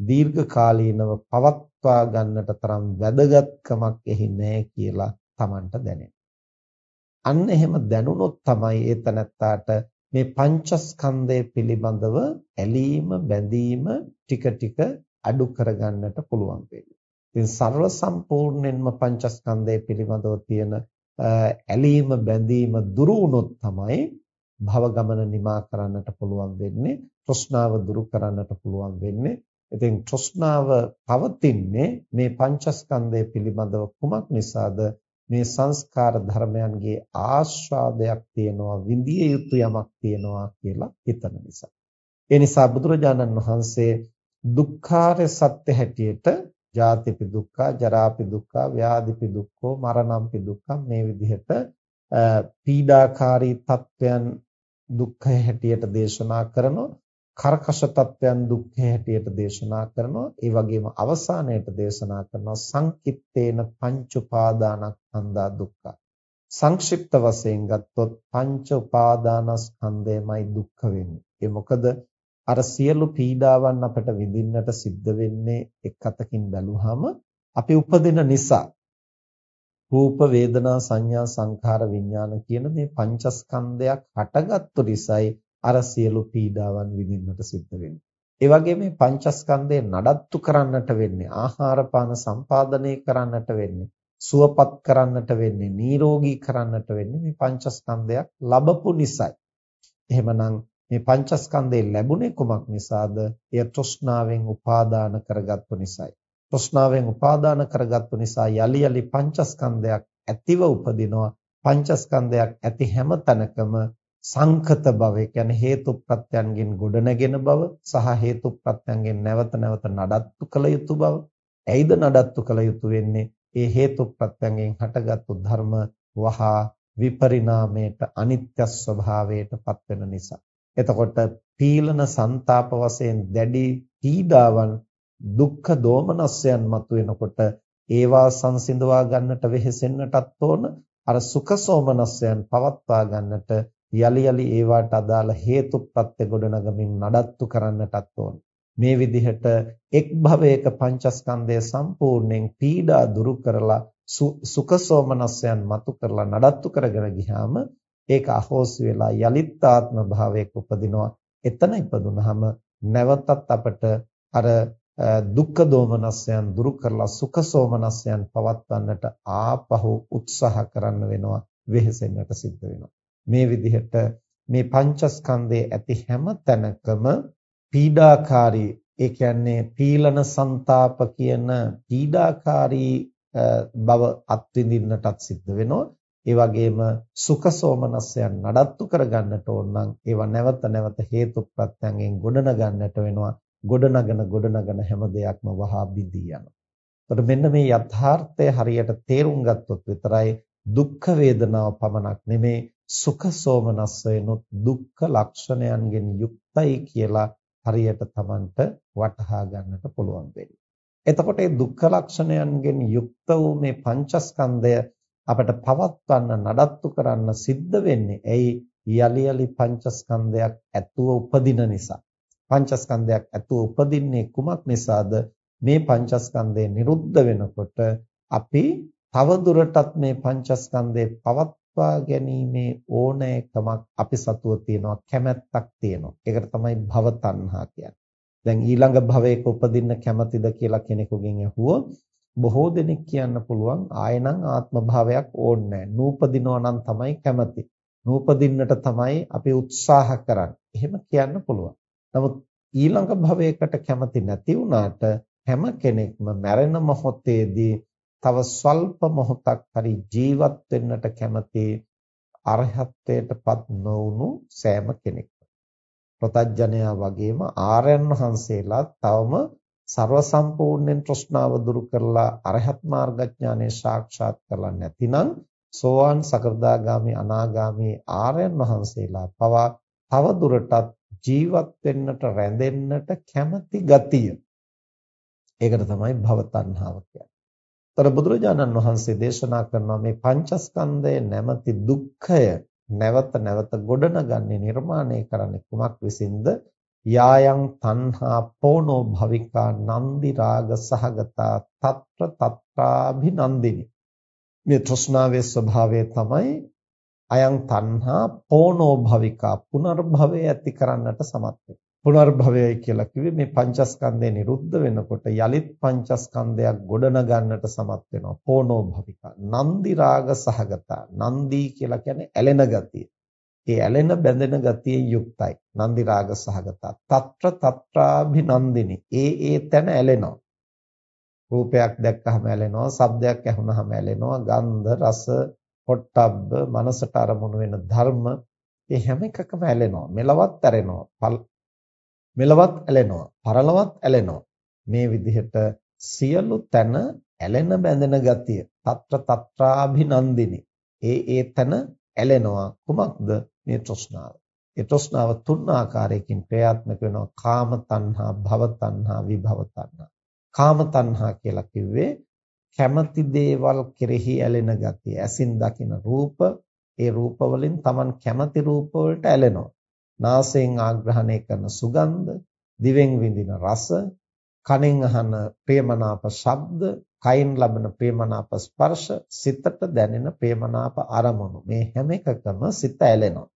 දීර්ඝ කාලීනව පවත්වා ගන්නට තරම් වැදගත්කමක් එහි නැහැ කියලා Tamanට දැනෙනවා. අන්න එහෙම දැනුනොත් තමයි ඒ තනත්තාට මේ පංචස්කන්ධය පිළිබඳව ඇලීම බැඳීම ටික ටික අඩු කරගන්නට පුළුවන් වෙන්නේ. ඉතින් ਸਰව සම්පූර්ණයෙන්ම පංචස්කන්ධය පිළිබඳව තියෙන ඇලීම බැඳීම දුරු වුණොත් තමයි භව ගමන නිමා කරන්නට පුළුවන් වෙන්නේ තෘෂ්ණාව දුරු කරන්නට පුළුවන් වෙන්නේ ඉතින් තෘෂ්ණාව පවතින්නේ මේ පංචස්කන්ධය පිළිබඳව කුමක් නිසාද මේ සංස්කාර ධර්මයන්ගේ ආස්වාදයක් තියෙනවා විඳිය යුතු යමක් තියෙනවා කියලා හිතන නිසා ඒ නිසා බුදුරජාණන් වහන්සේ දුක්ඛාර සත්‍ය හැටියට ජාතිපි දුක්ඛ, ජරාපි දුක්ඛ, ව්‍යාධිපි දුක්ඛෝ, මරණම්පි දුක්ඛ මේ විදිහට පීඩාකාරී තත්වයන් දුක්ඛය හැටියට දේශනා කරනවා. කර්කශ තත්වයන් දුක්ඛය හැටියට දේශනා කරනවා. ඒ වගේම අවසානයේට දේශනා කරනවා සංකිට්ඨේන පංච උපාදානස්කන්ධා දුක්ඛ. සංක්ෂිප්ත වශයෙන් ගත්තොත් පංච උපාදානස්කන්ධයමයි දුක්ඛ වෙන්නේ. ඒ මොකද අර සියලු පීඩාවන් අපට විඳින්නට සිද්ධ වෙන්නේ එක් අතකින් බැලුවහම අපි උපදින නිසා රූප වේදනා සංඥා සංඛාර විඥාන කියන මේ පංචස්කන්ධයක් හටගත්තු නිසායි අර සියලු පීඩාවන් විඳින්නට සිද්ධ වෙන්නේ. ඒ වගේ මේ පංචස්කන්ධය නඩත්තු කරන්නට වෙන්නේ ආහාර පාන සම්පාදනය කරන්නට වෙන්නේ සුවපත් කරන්නට වෙන්නේ නිරෝගී කරන්නට වෙන්නේ මේ පංචස්කන්ධයක් ලැබපු නිසායි. එහෙමනම් මේ පංචස්කන්ධය ලැබුණේ කුමක් නිසාද? එය තෘෂ්ණාවෙන් උපාදාන කරගත්තු නිසායි. තෘෂ්ණාවෙන් උපාදාන කරගත්තු නිසා යලි යලි පංචස්කන්ධයක් ඇතිව උපදිනවා. පංචස්කන්ධයක් ඇති හැම තැනකම සංකත බව, ඒ කියන්නේ හේතු ප්‍රත්‍යයන්ගෙන් ගොඩනගෙන බව සහ හේතු ප්‍රත්‍යයන්ගෙන් නැවත නැවත නඩත්තු කළ යුතු බව. ඇයිද නඩත්තු කළ යුතු වෙන්නේ? ඒ හේතු ප්‍රත්‍යයන්ගෙන් හටගත්තු ධර්ම වහා විපරිණාමයට අනිත්‍ය ස්වභාවයට පත් වෙන නිසා එතකොට පීලන ਸੰతాප වශයෙන් දැඩි පීඩාවන් දුක්ඛ දෝමනස්යන් මතුවෙනකොට ඒවා සංසිඳවා ගන්නට වෙහෙසෙන්නටත් ඕන අර සුඛ සෝමනස්යන් පවත්වා ගන්නට යලි යලි ඒවාට අදාළ හේතු ප්‍රත්‍ය ගොඩනගමින් නඩත්තු කරන්නටත් ඕන. මේ විදිහට එක් භවයක පංචස්කන්ධය සම්පූර්ණයෙන් පීඩා දුරු කරලා සුඛ සෝමනස්යන් මතු කරලා නඩත්තු කරගෙන ගියාම ඒක අහෝසි වෙලා යලිත් ආත්ම භාවයක උපදිනවා. එතන ඉපදුනහම නැවතත් අපට අර දුක්ඛ දෝමනස්යන් දුරු කරලා සුඛ සෝමනස්යන් පවත්වන්නට ආපහු උත්සාහ කරන්න වෙනවා. වෙහෙසෙන්නට සිද්ධ වෙනවා. මේ විදිහට මේ පංචස්කන්ධයේ ඇති හැම තැනකම පීඩාකාරී ඒ කියන්නේ පීලන ਸੰతాප කියන පීඩාකාරී බව අත්විඳින්නටත් සිද්ධ වෙනවා. ඒ වගේම සුඛ සෝමනස්යන් නඩත්තු කරගන්නට ඕන නම් ඒවා නැවත නැවත හේතු ප්‍රත්‍යයෙන් ගොඩනගන්නට වෙනවා. ගොඩනගන ගොඩනගන හැම දෙයක්ම වහා බිඳී යනවා. එතකොට මෙන්න මේ යථාර්ථය හරියට තේරුම් ගත්තොත් විතරයි දුක්ඛ වේදනාව පමණක් නෙමේ. සුඛ සෝමනස්සයනොත් දුක්ඛ ලක්ෂණයන්ගෙන් යුක්තයි කියලා හරියට Tamanට වටහා ගන්නට පුළුවන් වෙන්නේ. එතකොට මේ දුක්ඛ ලක්ෂණයන්ගෙන් යුක්ත වූ මේ පංචස්කන්ධය අපට පවත්වන්න නඩත්තු කරන්න සිද්ධ වෙන්නේ ඇයි? යලි යලි පංචස්කන්ධයක් ඇතුව උපදින නිසා. පංචස්කන්ධයක් ඇතුව උපදින්නේ කුමක් නිසාද? මේ පංචස්කන්ධය නිරුද්ධ වෙනකොට අපි තව දුරටත් මේ පංචස්කන්ධේ පවත්වා ගැනීමේ ඕනෑකමක් අපි සතුව තියෙනවා කැමැත්තක් තියෙනවා ඒකට තමයි භව තණ්හා කියන්නේ දැන් ඊළඟ භවයක උපදින්න කැමතිද කියලා කෙනෙකුගෙන් අහුවොත් බොහෝ දෙනෙක් කියන්න පුළුවන් ආයෙනම් ආත්ම භාවයක් ඕනේ නැහැ. නූපදිනවා නම් තමයි කැමති. නූපදින්නට තමයි අපි උත්සාහ කරන්නේ. එහෙම කියන්න පුළුවන්. නමුත් ඊළඟ භවයකට කැමති නැති වුණාට හැම කෙනෙක්ම මැරෙන මොහොතේදී තව ස්වල්ප මොහොතක් හරි ජීවත් වෙන්නට කැමති අරහත්ත්වයටපත් නොවුණු සෑම කෙනෙක්ම. ප්‍රතඥයා වගේම ආර්යයන් වහන්සේලා තවම ਸਰව සම්පූර්ණයෙන් තෘෂ්ණාව දුරු කරලා අරහත් මාර්ගඥානය සාක්ෂාත් කරලා නැතිනම් සෝවාන් සකෘදාගාමි අනාගාමි ආර්යයන් වහන්සේලා පවා තව දුරටත් ජීවත් වෙන්නට රැඳෙන්නට කැමැති ගතිය. ඒකට තමයි භව තණ්හාව කියන්නේ. තර බුදුරජාණන් වහන්සේ දේශනා කරනවා මේ පංචස්කන්ධය නැමැති දුක්ඛය නැවත නැවත ගොඩනගන්නේ නිර්මාණය කරන්නේ කුමක් විසින්ද? යායන් තණ්හා පෝනෝ භවිකා නන්දි රාග සහගතා తත්‍ර తත්‍රාభిනන්දිනි මේ තෘෂ්ණාවේ ස්වභාවය තමයි අයං තණ්හා පෝනෝ භවිකා පුනර්භවය ඇති කරන්නට සමත් වෙන්නේ පුනර්භවයයි කියලා කිව්වේ මේ පංචස්කන්ධය නිරුද්ධ වෙනකොට යලිත් පංචස්කන්ධයක් ගොඩනගන්නට සමත් වෙනවා. පෝනෝ භවිකා. නන්දි රාග සහගත. නන්දි කියලා කියන්නේ ඇලෙන ගතිය. ඒ ඇලෙන බැඳෙන ගතියෙන් යුක්තයි. නන්දි රාග සහගත. తත්‍ර తත්‍රාභිනන්දිනි. ඒ ඒ තැන ඇලෙනවා. රූපයක් දැක්කහම ඇලෙනවා. ශබ්දයක් ඇහුනහම ඇලෙනවා. ගන්ධ රස පොට්ටබ්බ මනසට අරමුණු වෙන ධර්ම ඒ හැම එකකම ඇලෙනවා. මෙලවත් ඇරෙනවා. මෙලවත් ඇලෙනවා. පරලවත් ඇලෙනවා. මේ විදිහට සියලු තැන ඇලෙන බැඳෙන ගතිය. తත්‍ර తත්‍රාභිනන්දිනි. ඒ ඒ තැන ඇලෙනවා කුමක්ද? මේ තෘෂ්ණාව. ඒ තෘෂ්ණාව තුන් ආකාරයකින් ක්‍රියාත්මක වෙනවා. කාම තණ්හා භව තණ්හා විභව තණ්හා. කාම තණ්හා කියලා කිව්වේ කැමති දේවල් කෙරෙහි ඇලෙන ගතිය. ඇසින් දකින රූප. ඒ රූප වලින් Taman කැමති රූප වලට ඇලෙනවා. නාසයෙන් ආග්‍රහණය කරන සුගන්ධ, දිවෙන් විඳින රස, කනෙන් අහන ප්‍රේමනාප ශබ්ද, කයින් ලබන ප්‍රේමනාප ස්පර්ශ, සිතට දැනෙන ප්‍රේමනාප අරමුණු. මේ හැම එකකම සිත ඇලෙනවා.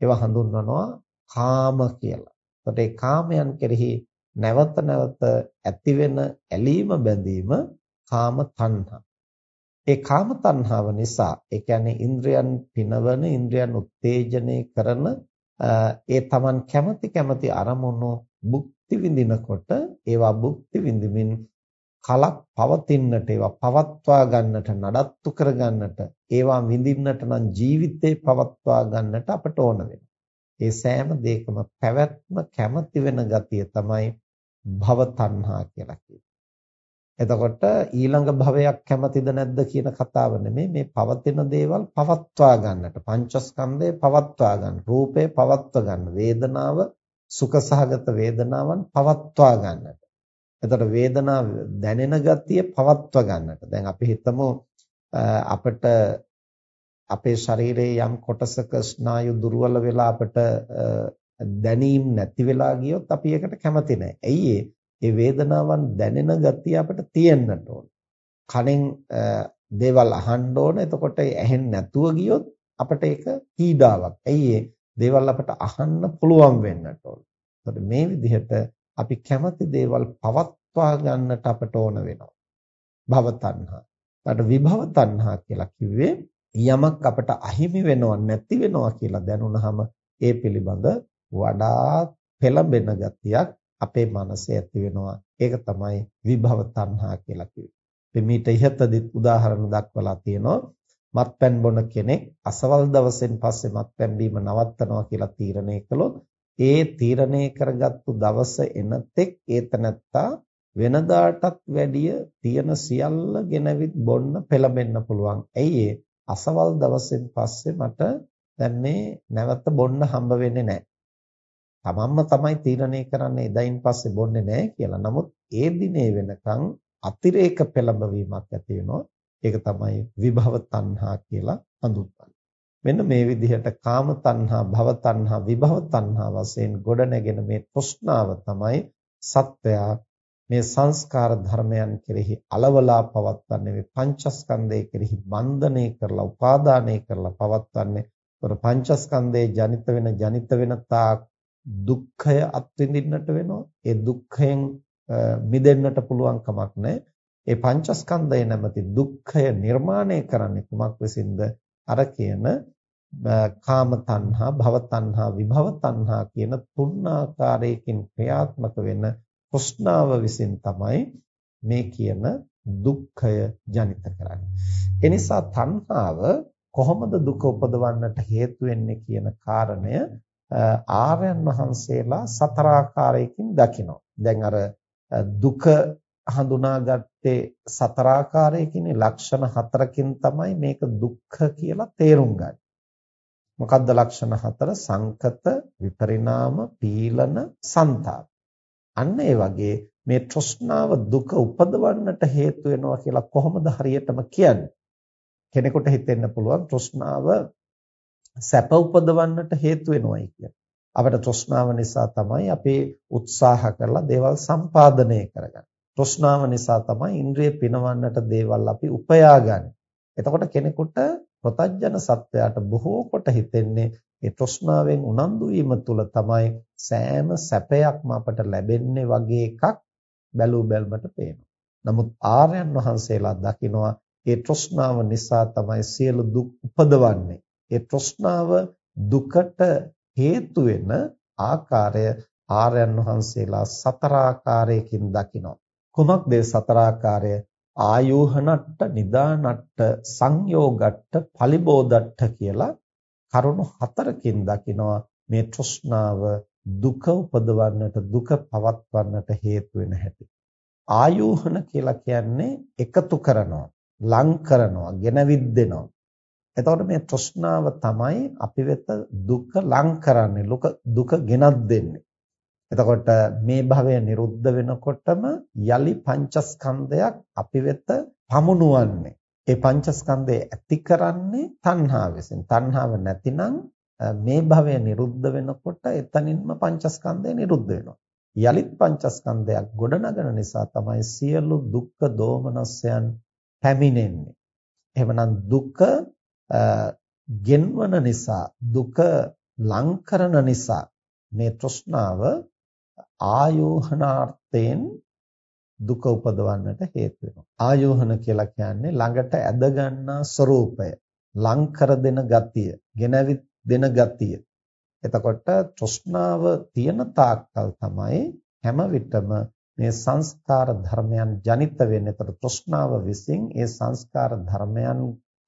ඒවා හඳුන්වනවා කාම කියලා. එතකොට ඒ කාමයන් කෙරෙහි නැවත නැවත ඇතිවෙන ඇලීම බැඳීම කාම තණ්හා. ඒ කාම තණ්හාව නිසා ඒ කියන්නේ ඉන්ද්‍රයන් පිනවන ඉන්ද්‍රයන් උත්තේජනය කරන ඒ Taman කැමති කැමති අරමුණු භුක්ති විඳිනකොට ඒවා භුක්ති විඳිමින් කලක් පවතින්නට ඒවා පවත්වා ගන්නට නඩත්තු කර ගන්නට ඒවා විඳින්නට නම් ජීවිතේ පවත්වා ගන්නට අපට ඕන ඒ සෑම දෙයකම පැවැත්ම කැමති වෙන ගතිය තමයි භව තණ්හා කියලා කියන්නේ. එතකොට ඊළඟ භවයක් කැමතිද නැද්ද කියන කතාව නෙමෙයි. මේ පවතින දේවල් පවත්වා ගන්නට පංචස්කන්ධය පවත්වා ගන්න රූපේ පවත්වා ගන්න වේදනාව සුඛසහගත වේදනාවන් පවත්වා ගන්නට. එතකොට වේදනාව දැනෙන ගතිය පවත්වා ගන්නට. දැන් අපි හිතමු අපිට අපේ ශරීරයේ යම් කොටසක ස්නායු දුර්වල වෙලා අපිට දැනීම නැති වෙලා ගියොත් අපි ඒකට කැමති නැහැ. ඇයි ඒ? වේදනාවන් දැනෙන ගතිය අපිට තියෙන්නට ඕන. කනෙන් දේවල් අහන්න ඕන. එතකොට ඇහෙන්නේ නැතුව ගියොත් අපිට ඒක පීඩාවක්. ඇයි ඒ දේවල් අපිට අහන්න පුළුවන් වෙන්නට ඕන. එතකොට මේ විදිහට අපි කැමති දේවල් පවත්වා ගන්නට අපට ඕන වෙනවා. භව තණ්හා. ඊට විභව තණ්හා කියලා කිව්වේ යමක් අපට අහිමි වෙනව නැති වෙනවා කියලා දැනුණාම ඒ පිළිබඳ වඩා පෙළඹෙන ගතියක් අපේ මනසේ ඇති වෙනවා. ඒක තමයි විභව තණ්හා කියලා කිව්වේ. අපි මීට ඉහතදිත් උදාහරණ දක්වලා තියෙනවා. මත්පැන් බොන කෙනෙක් අසවල් දවසෙන් පස්සේ මත්පැන් බීම නවත්තනවා කියලා තීරණය කළොත් ඒ තීරණය කරගත්තු දවස එනතෙක් ඒතනත්තා වෙනදාටත් වැඩිය තියෙන සියල්ල ගෙනවිත් බොන්න පෙළඹෙන්න පුළුවන්. ඇයි අසවල් දවසෙන් පස්සේ මට දැන් මේ නැවත බොන්න හම්බ වෙන්නේ නැහැ. තමන්ම තමයි තීරණය කරන්නේ එදයින් පස්සේ බොන්නේ නැහැ කියලා. නමුත් ඒ දිනේ වෙනකන් අතිරේක පෙළඹවීමක් ඇති වෙනවා. ඒක තමයි විභව තණ්හා කියලා හඳුන්වන්නේ. මෙන්න මේ විදිහට කාම තණ්හා, භව තණ්හා, විභව තණ්හා වශයෙන් ගොඩනැගෙන මේ තෘෂ්ණාව තමයි සත්වයා මේ සංස්කාර ධර්මයන් කෙරෙහි అలවලා පවත්වන්නේ මේ පංචස්කන්ධය කෙරෙහි බන්ධනය කරලා උපාදානය කරලා පවත්වන්නේ. ඒතර පංචස්කන්ධයේ ජනිත වෙන ජනිත වෙන තාක් දුක්ඛය අත්විඳින්නට වෙනවා. ඒ දුක්ඛයෙන් මිදෙන්නට පුළුවන් කමක් නැහැ. ඒ පංචස්කන්ධය නැමැති දුක්ඛය නිර්මාණය කරන්නේ කුමක් විසින්ද? අර කියන කාම තණ්හා, භව තණ්හා, විභව තණ්හා කියන තුන් ආකාරයකින් ක්‍රියාත්මක වෙන කුෂ්ණාව විසින් තමයි මේ කියන දුක්ඛය ජනිත කරන්නේ. එනිසා තණ්හාව කොහොමද දුක උපදවන්නට හේතු වෙන්නේ කියන කාරණය ආර්යයන් වහන්සේලා සතර ආකාරයකින් දකිනවා. දැන් අර දුක හඳුනාගත්තේ සතර ආකාරයකින් ලක්ෂණ හතරකින් තමයි මේක දුක්ඛ කියලා තේරුම් ගන්නේ. මොකද්ද ලක්ෂණ හතර? සංකත, විපරිණාම, පීලන, සන්තාප. අන්න ඒ වගේ මේ තෘෂ්ණාව දුක උපදවන්නට හේතු වෙනවා කියලා කොහොමද හරියටම කියන්නේ? කෙනෙකුට හිතෙන්න පුළුවන් තෘෂ්ණාව සැප උපදවන්නට හේතු වෙනවයි කියන්නේ. අපිට තෘෂ්ණාව නිසා තමයි අපි උත්සාහ කරලා දේවල් සම්පාදනය කරගන්නේ. තෘෂ්ණාව නිසා තමයි ඉන්ද්‍රිය පිනවන්නට දේවල් අපි උපයාගන්නේ. එතකොට කෙනෙකුට ප්‍රතඥ සත්වයාට බොහෝ කොට හිතෙන්නේ ඒ තෘෂ්ණාවෙන් උනන්දු වීම තුළ තමයි සෑම සැපයක්ම අපට ලැබෙන්නේ වගේ එකක් බැලූ බැල්මට පේනවා. නමුත් ආර්යයන් වහන්සේලා දකිනවා ඒ තෘෂ්ණාව නිසා තමයි සියලු දුක් උපදවන්නේ. ඒ තෘෂ්ණාව දුකට හේතු වෙන ආකාරය ආර්යයන් වහන්සේලා සතර ආකාරයකින් දකිනවා. කුමක්ද සතර ආකාරය? ආයෝහනට්ට නිදානට්ට සංයෝගට්ට පලිබෝධට්ට කියලා කරුණු හතරකින් දකිනවා මේ තෘෂ්ණාව දුක උපදවන්නට දුක පවත්වන්නට හේතු වෙන හැටි. ආයෝහන කියලා කියන්නේ එකතු කරනවා, ලං කරනවා, ගෙනවිද්දෙනවා. එතකොට මේ තෘෂ්ණාව තමයි අපි වෙත දුක ලං කරන්නේ, දුක ගෙනත් දෙන්නේ. එතකොට මේ භවය නිරුද්ධ වෙනකොටම යලි පංචස්කන්ධයක් අපි වෙත පමුණුවන්නේ. ඒ පංචස්කන්ධය ඇති කරන්නේ තණ්හාව විසින්. තණ්හාව නැතිනම් මේ භවය නිරුද්ධ වෙනකොට එතනින්ම පංචස්කන්ධය නිරුද්ධ වෙනවා. යලිත් පංචස්කන්ධයක් ගොඩනගන නිසා තමයි සියලු දුක්ඛ දෝමනස්යන් පැමිණෙන්නේ. එහෙමනම් දුක ගෙන්වන නිසා දුක ලං කරන නිසා මේ තෘෂ්ණාව ආයෝහනාර්ථයෙන් දුක උපදවන්නට හේතු වෙනවා. ආයෝහන කියලා කියන්නේ ළඟට ඇද ගන්නා ස්වરૂපය, ලං කර දෙන ගතිය, ගෙනවිත් දෙන ගතිය. එතකොට තෘෂ්ණාව තියෙන තාක්කල් තමයි හැම විටම මේ සංස්කාර ධර්මයන් ජනිත වෙන්නේ. එතකොට තෘෂ්ණාව විසින් ඒ සංස්කාර ධර්මයන්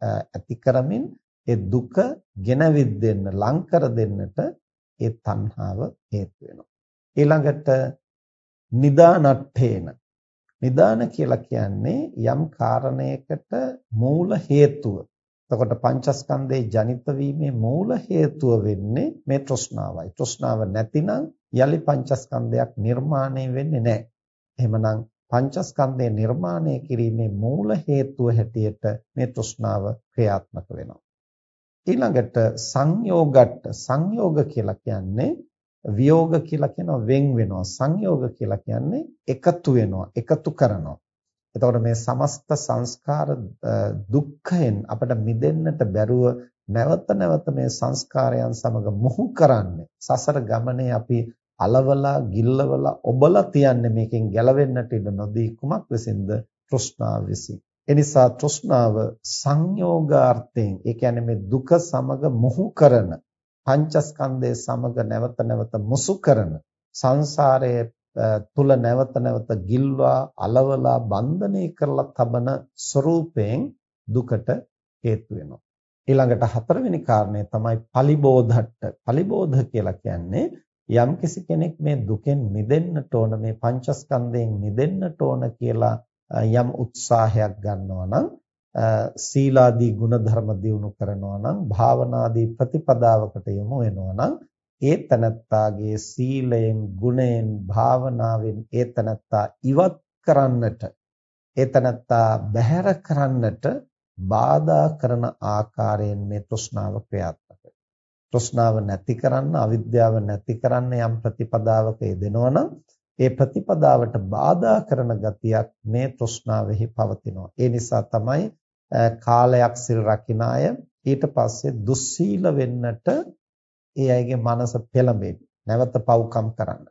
ඇති කරමින් ඒ දුක ගෙනවිත් දෙන්න, ලං කර දෙන්නට ඒ තණ්හාව හේතු වෙනවා. ඊළඟට නිදානට්ඨේන නිදාන කියලා කියන්නේ යම් කාරණයකට මූල හේතුව. එතකොට පංචස්කන්ධේ ජනිත වීමේ මූල හේතුව වෙන්නේ මේ තෘෂ්ණාවයි. තෘෂ්ණාව නැතිනම් යලි පංචස්කන්ධයක් නිර්මාණය වෙන්නේ නැහැ. එහෙමනම් පංචස්කන්ධය නිර්මාණය කිරීමේ මූල හේතුව හැටියට මේ තෘෂ්ණාව ක්‍රියාත්මක වෙනවා. ඊළඟට සංයෝගට සංයෝග කියලා කියන්නේ විയോഗ කියලා කියනවා වෙන් වෙනවා. සංයෝග කියලා කියන්නේ එකතු වෙනවා එකතු කරනවා. එතකොට මේ සමස්ත සංස්කාර දුක්ඛයෙන් අපිට මිදෙන්නට බැරුව නැවත නැවත මේ සංස්කාරයන් සමග මොහු කරන්නේ? සසර ගමනේ අපි අලවලා ගිල්ලවලා ඔබලා තියන්නේ මේකෙන් ගැලවෙන්නට ඉඩ නොදී කුමක් විසින්ද තෘෂ්ණාව විසින්. එනිසා තෘෂ්ණාව සංයෝගාර්ථයෙන් ඒ කියන්නේ මේ දුක සමග මොහු කරන පංචස්කන්ධය සමග නැවත නැවත මුසු කරන සංසාරයේ තුල නැවත නැවත ගිල්වා අලවලා බන්ධනය කරලා තබන ස්වરૂපයෙන් දුකට හේතු වෙනවා. ඊළඟට හතරවෙනි කාරණය තමයි පලිබෝධට්ට. පලිබෝධ කියලා කියන්නේ යම් කිසි කෙනෙක් මේ දුකෙන් මිදෙන්නට ඕන මේ පංචස්කන්ධයෙන් මිදෙන්නට ඕන කියලා යම් උත්සාහයක් ගන්නවා නම් සීලාදී ගුණධර්ම දියුණු කරනවා නම් භාවනාදී ප්‍රතිපදාවකට යොමු වෙනවා නම් ඒ තනත්තාගේ සීලයෙන් ගුණයෙන් භාවනාවෙන් ඒ තනත්තා ඉවත් කරන්නට ඒ තනත්තා බැහැර කරන්නට බාධා කරන ආකාරයෙන් මේ තෘෂ්ණාව ක්‍රියාත්මක තෘෂ්ණාව නැති කරන්න අවිද්‍යාව නැති කරන්න යම් ප්‍රතිපදාවක යෙදෙනවා නම් ඒ ප්‍රතිපදාවට බාධා කරන ගතියක් මේ තෘෂ්ණාවෙහි පවතිනවා ඒ නිසා තමයි කාලයක් සිල් රකින්න අය ඊට පස්සේ දුස්සීල වෙන්නට ඒ අයගේ මනස පෙළඹෙන්නේ. නැවත පව්කම් කරන්න.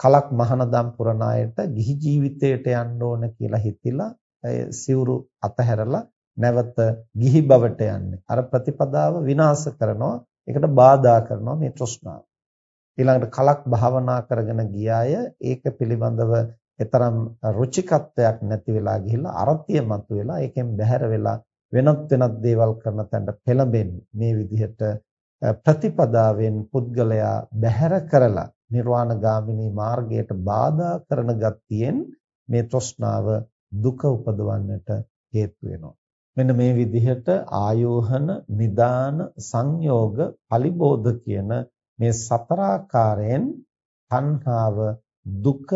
කලක් මහානදම් පුරණ අයට ගිහි ජීවිතයට යන්න ඕන කියලා හිතිලා සිවුරු අතහැරලා නැවත ගිහි බවට යන්නේ. අර ප්‍රතිපදාව විනාශ කරනවා. ඒකට බාධා කරනවා මේ තෘෂ්ණාව. ඊළඟට කලක් භාවනා කරගෙන ගියාය ඒක පිළිබඳව එතරම් රුචිකත්වයක් නැති වෙලා ගිහිල්ලා අරතිය මතුවෙලා ඒකෙන් බැහැර වෙලා වෙනත් වෙනත් දේවල් කරන තැනට පෙළඹෙන්නේ මේ විදිහට ප්‍රතිපදාවෙන් පුද්ගලයා බැහැර කරලා නිර්වාණ ගාමිනී මාර්ගයට බාධා කරන ගතියෙන් මේ තෘෂ්ණාව දුක උපදවන්නට හේතු වෙනවා මෙන්න මේ විදිහට ආයෝහන නිදාන සංයෝග පලිබෝධ කියන මේ සතරාකාරයෙන් තණ්හාව දුක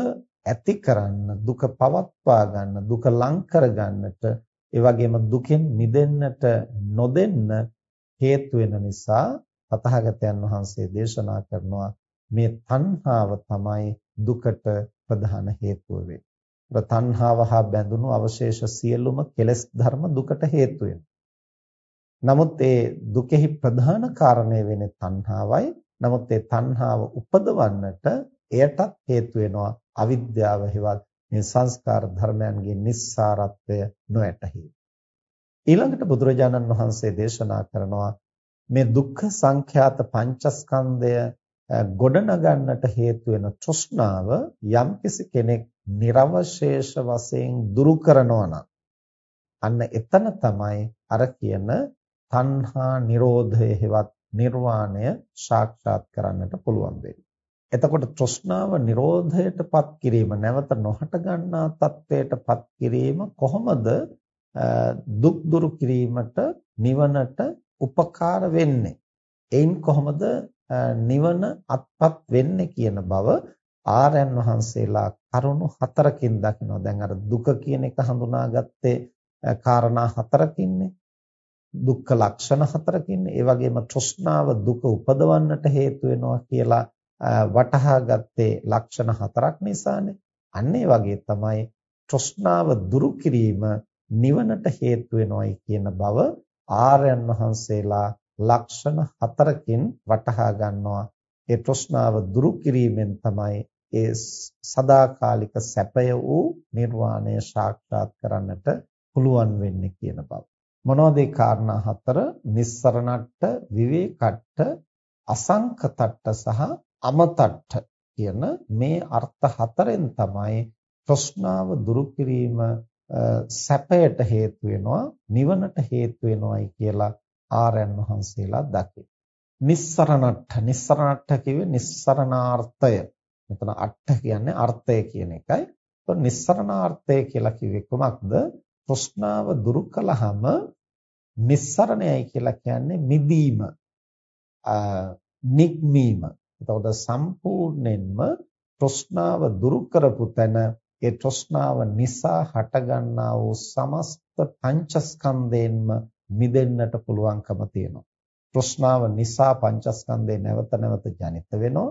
ඇති කරන්න දුක පවත්වා ගන්න දුක ලං කර ගන්නට ඒ වගේම දුකෙන් මිදෙන්නට නොදෙන්න හේතු වෙන නිසා තථාගතයන් වහන්සේ දේශනා කරනවා මේ තණ්හාව තමයි දුකට ප්‍රධාන හේතුව වෙන්නේ. තණ්හාව හා බැඳුණු අවශේෂ සියලුම කෙලෙස් ධර්ම දුකට හේතු වෙනවා. නමුත් ඒ දුකෙහි ප්‍රධාන කාරණය වෙන්නේ තණ්හාවයි. නමුත් ඒ තණ්හාව උපදවන්නට එයටත් හේතු වෙනවා අවිද්‍යාව හෙවත් මේ සංස්කාර ධර්මයන්ගේ නිස්සාරත්වය නොඇතහි. ඊළඟට බුදුරජාණන් වහන්සේ දේශනා කරනවා මේ දුක්ඛ සංඛ්‍යාත පංචස්කන්ධය ගොඩනගන්නට හේතු වෙන තෘෂ්ණාව යම්කිසි කෙනෙක් නිර්වශේෂ වශයෙන් දුරු කරනවා නම් අන්න එතන තමයි අර කියන තණ්හා නිරෝධය හෙවත් නිර්වාණය සාක්ෂාත් කරන්නට පුළුවන් වෙන්නේ. එතකොට තෘෂ්ණාව නිරෝධයටපත් කිරීම නැවත නොහට ගන්නා තත්වයටපත් කිරීම කොහොමද දුක් දුරු කිරීමට නිවනට උපකාර වෙන්නේ? එයින් කොහොමද නිවන අත්පත් වෙන්නේ කියන බව ආර්යයන් වහන්සේලා කරුණු හතරකින් දකිනවා. දැන් අර දුක කියන එක හඳුනාගත්තේ කාරණා හතරකින්නේ. දුක්ඛ ලක්ෂණ හතරකින්නේ. ඒ වගේම තෘෂ්ණාව දුක උපදවන්නට හේතු වෙනවා කියලා වටහා ගත්තේ ලක්ෂණ හතරක් නිසානේ. අන්න ඒ වගේ තමයි තෘෂ්ණාව දුරු කිරීම නිවනට හේතු වෙනවයි කියන බව ආර්යයන් වහන්සේලා ලක්ෂණ හතරකින් වටහා ගන්නවා ඒ තෘෂ්ණාව දුරු කිරීමෙන් තමයි ඒ සදාකාලික සැපය වූ නිර්වාණය සාක්ෂාත් කරන්නට පුළුවන් වෙන්නේ කියන බව. මොනවද ඒ කාරණා හතර? නිස්සරණට්ට, විවේකට්ට, අසංකතට්ට සහ අමතට්ට කියන මේ අර්ථ හතරෙන් තමයි තෘෂ්ණාව දුරු කිරීම සැපයට හේතු වෙනවා නිවනට හේතු වෙනවායි කියලා ආර්යයන් වහන්සේලා දකි. නිස්සරණට්ඨ නිස්සරණට්ඨ කිව්වේ නිස්සරණාර්ථය. මෙතන අට්ඨ කියන්නේ අර්ථය කියන එකයි. તો නිස්සරණාර්ථය කියලා කිව්වේ කොමක්ද? තෘෂ්ණාව දුරු කළාම නිස්සරණයයි කියලා කියන්නේ මිදීම. නික්මීම. එතකොට සම්පූර්ණයෙන්ම තෘෂ්ණාව දුරු කරපු තැන ඒ තෘෂ්ණාව නිසා හටගන්නා වූ සමස්ත පංචස්කන්ධයෙන්ම මිදෙන්නට පුළුවන්කම තියෙනවා. තෘෂ්ණාව නිසා පංචස්කන්ධේ නැවත නැවත ජනිත වෙනවා.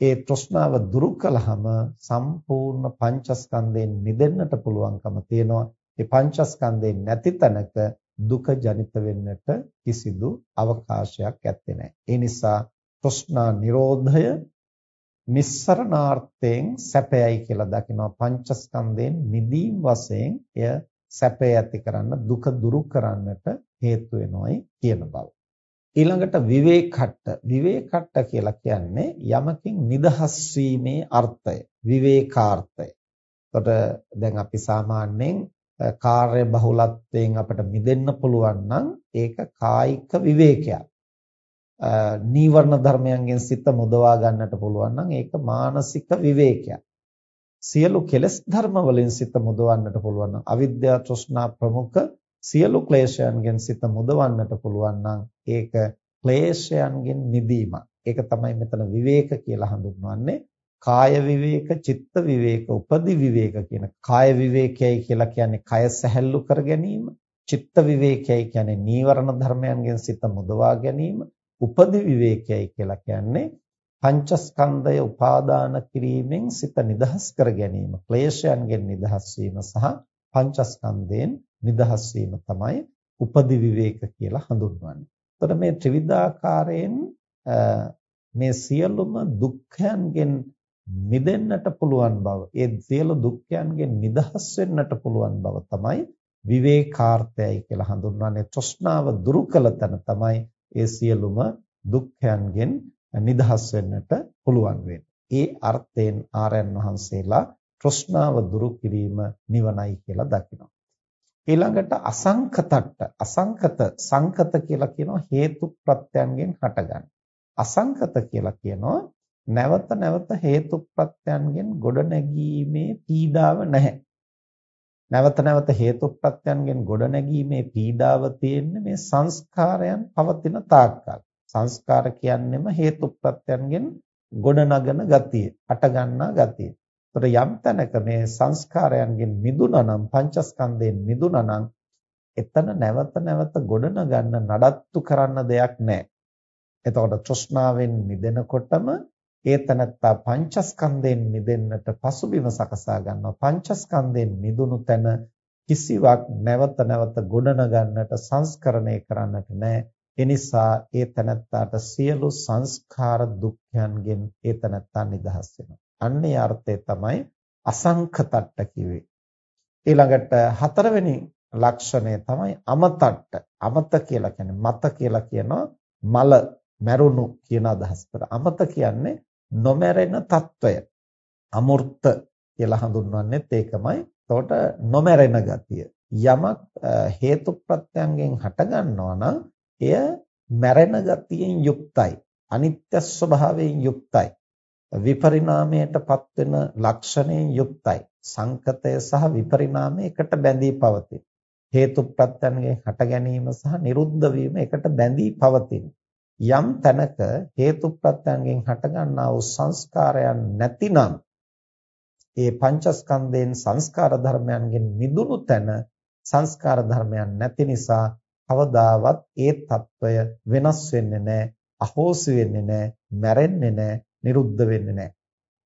ඒ තෘෂ්ණාව දුරු කළාම සම්පූර්ණ පංචස්කන්ධයෙන් මිදෙන්නට පුළුවන්කම තියෙනවා. ඒ පංචස්කන්ධේ නැති තැනක දුක ජනිත වෙන්නට කිසිදු අවකාශයක් ඇත්තේ නැහැ. ඒ නිසා තෘෂ්ණා නිරෝධය නිස්සරණාර්ථයෙන් සැපයයි කියලා දකිනවා පංචස්කන්ධයෙන් මිදීම් වශයෙන් එය සැපය ඇති කරන්න දුක දුරු කරන්නට හේතු වෙනවයි කියන බව. ඊළඟට විවේකට්ට විවේකට්ට කියලා කියන්නේ යමකින් නිදහස් වීමේ අර්ථය විවේකාර්ථය. එතකොට දැන් අපි සාමාන්‍යයෙන් කාර්ය බහුලත්වයෙන් අපිට මිදෙන්න පුළුවන් නම් ඒක කායික විවේකයක්. නීවරණ ධර්මයන්ගෙන් සිත මුදවා ගන්නට පුළුවන් නම් ඒක මානසික විවේකයක්. සියලු කෙලෙස් ධර්ම වලින් සිත මුදවන්නට පුළුවන් නම් අවිද්‍යාව තෘෂ්ණා ප්‍රමුඛ සියලු ක්ලේශයන්ගෙන් සිත මුදවන්නට පුළුවන් නම් ඒක ක්ලේශයන්ගෙන් මිදීමක්. ඒක තමයි මෙතන විවේක කියලා හඳුන්වන්නේ. කාය විවේක, චිත්ත විවේක, උපදි විවේක කියන කාය විවේකයයි කියලා කියන්නේ කය සැහැල්ලු කර ගැනීම. චිත්ත විවේකයයි කියන්නේ නීවරණ ධර්මයන්ගෙන් සිත මුදවා ගැනීම. උපදි විවේකයයි කියලා කියන්නේ පංචස්කන්ධය උපාදාන කිරීමෙන් සිත නිදහස් කර ගැනීම ක්ලේශයන්ගෙන් නිදහස් වීම සහ පංචස්කන්ධයෙන් නිදහස් වීම තමයි උපදි විවේක කියලා හඳුන්වන්නේ. එතකොට මේ ත්‍රිවිධාකාරයෙන් මේ සියලුම දුක්ඛයන්ගෙන් මිදෙන්නට පුළුවන් බව, ඒ සියලු දුක්ඛයන්ගෙන් නිදහස් වෙන්නට පුළුවන් බව තමයි විවේකාර්ථයයි කියලා හඳුන්වන්නේ. තෘෂ්ණාව දුරු කළ තැන තමයි ඒ සියලුම දුක්ඛයන්ගෙන් නිදහස් වෙන්නට පුළුවන් ඒ අර්ථයෙන් ආරයන් වහන්සේලා තෘෂ්ණාව දුරු කිරීම නිවනයි කියලා දකිනවා. ඊළඟට අසංකතට්ට අසංකත සංකත කියලා කියනවා හේතු ප්‍රත්‍යයන්ගෙන් හටගන්න. අසංකත කියලා කියනවා නැවත නැවත හේතු ප්‍රත්‍යයන්ගෙන් ගොඩ නැගීමේ පීඩාව නැහැ. නැවත නැවත හේතු ප්‍රත්‍යයන්ගෙන් ගොඩ නැගීමේ පීඩාව තියෙන්නේ මේ සංස්කාරයන් පවතින තාක්කල්. සංස්කාර කියන්නේම හේතුප්‍රත්‍යයන්ගෙන් ගොඩනගන ගතිය, අටගන්නා ගතිය. ඒතර යම් තැනක මේ සංස්කාරයන්ගෙන් මිදුණා නම් පංචස්කන්ධයෙන් මිදුණා නම් එතන නැවත නැවත ගොඩනගන්න නඩත්තු කරන්න දෙයක් නැහැ. එතකොට තෘෂ්ණාවෙන් මිදෙනකොටම ඒ තනත්තා පංචස්කන්ධයෙන් මිදෙන්නට පසුබිම සකසා ගන්නවා. පංචස්කන්ධයෙන් මිදුණු තැන කිසිවක් නැවත නැවත ගොඩනගන්නට සංස්කරණය කරන්නට නැහැ. එනිසා ඒ තනත්තාට සියලු සංස්කාර දුක්ඛයන්ගෙන් ඒ තනත්තා නිදහස් වෙනවා. අන්නේ අර්ථය තමයි අසංකතට්ට කිව්වේ. ඊළඟට හතරවෙනි ලක්ෂණය තමයි අමතට්ට. අමත කියලා කියන්නේ මත කියලා කියනවා මල මැරුණු කියන අදහස් කර. අමත කියන්නේ නොමැරෙන తত্ত্বය. අමෘත කියලා හඳුන්වන්නේ ඒකමයි. එතකොට නොමැරෙන ගතිය. යමක් හේතු ප්‍රත්‍යයෙන් හටගන්නවා නම් එය මැරෙන ගතියෙන් යුක්තයි. අනිත්‍ය ස්වභාවයෙන් යුක්තයි. විපරිණාමයටපත් වෙන ලක්ෂණයෙන් යුක්තයි. සංකතය සහ විපරිණාමය එකට බැඳී පවතී. හේතු ප්‍රත්‍යයෙන් හට ගැනීම සහ නිරුද්ධ වීම එකට බැඳී පවතින. යම් තැනක හේතු ප්‍රත්‍යයෙන් හටගන්නා වූ සංස්කාරයන් නැතිනම් ඒ පංචස්කන්ධයෙන් සංස්කාර ධර්මයන්ගෙන් මිදුණු තැන සංස්කාර ධර්මයන් නැති නිසා කවදාවත් ඒ తত্ত্বය වෙනස් වෙන්නේ නැහැ, අහෝසි වෙන්නේ නැහැ, මැරෙන්නේ නැහැ, නිරුද්ධ වෙන්නේ නැහැ.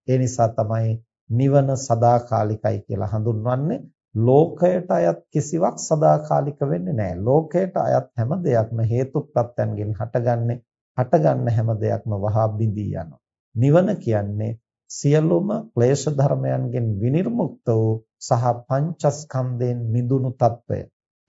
ඒ නිසා තමයි නිවන සදාකාලිකයි කියලා හඳුන්වන්නේ. ලෝකයට අයත් කිසිවක් සදාකාලික වෙන්නේ නැහැ. ලෝකයට අයත් හැම දෙයක්ම හේතු ප්‍රත්‍යයන්ගෙන් හටගන්නේ. හටගන්න හැම දෙයක්ම වහා බිඳී යනවා. නිවන කියන්නේ සියලුම ක්ලේශ ධර්මයන්ගෙන් විනිර්මුක්ත වූ සහ පංචස්කන්ධයෙන් මිදුණු తত্ত্বය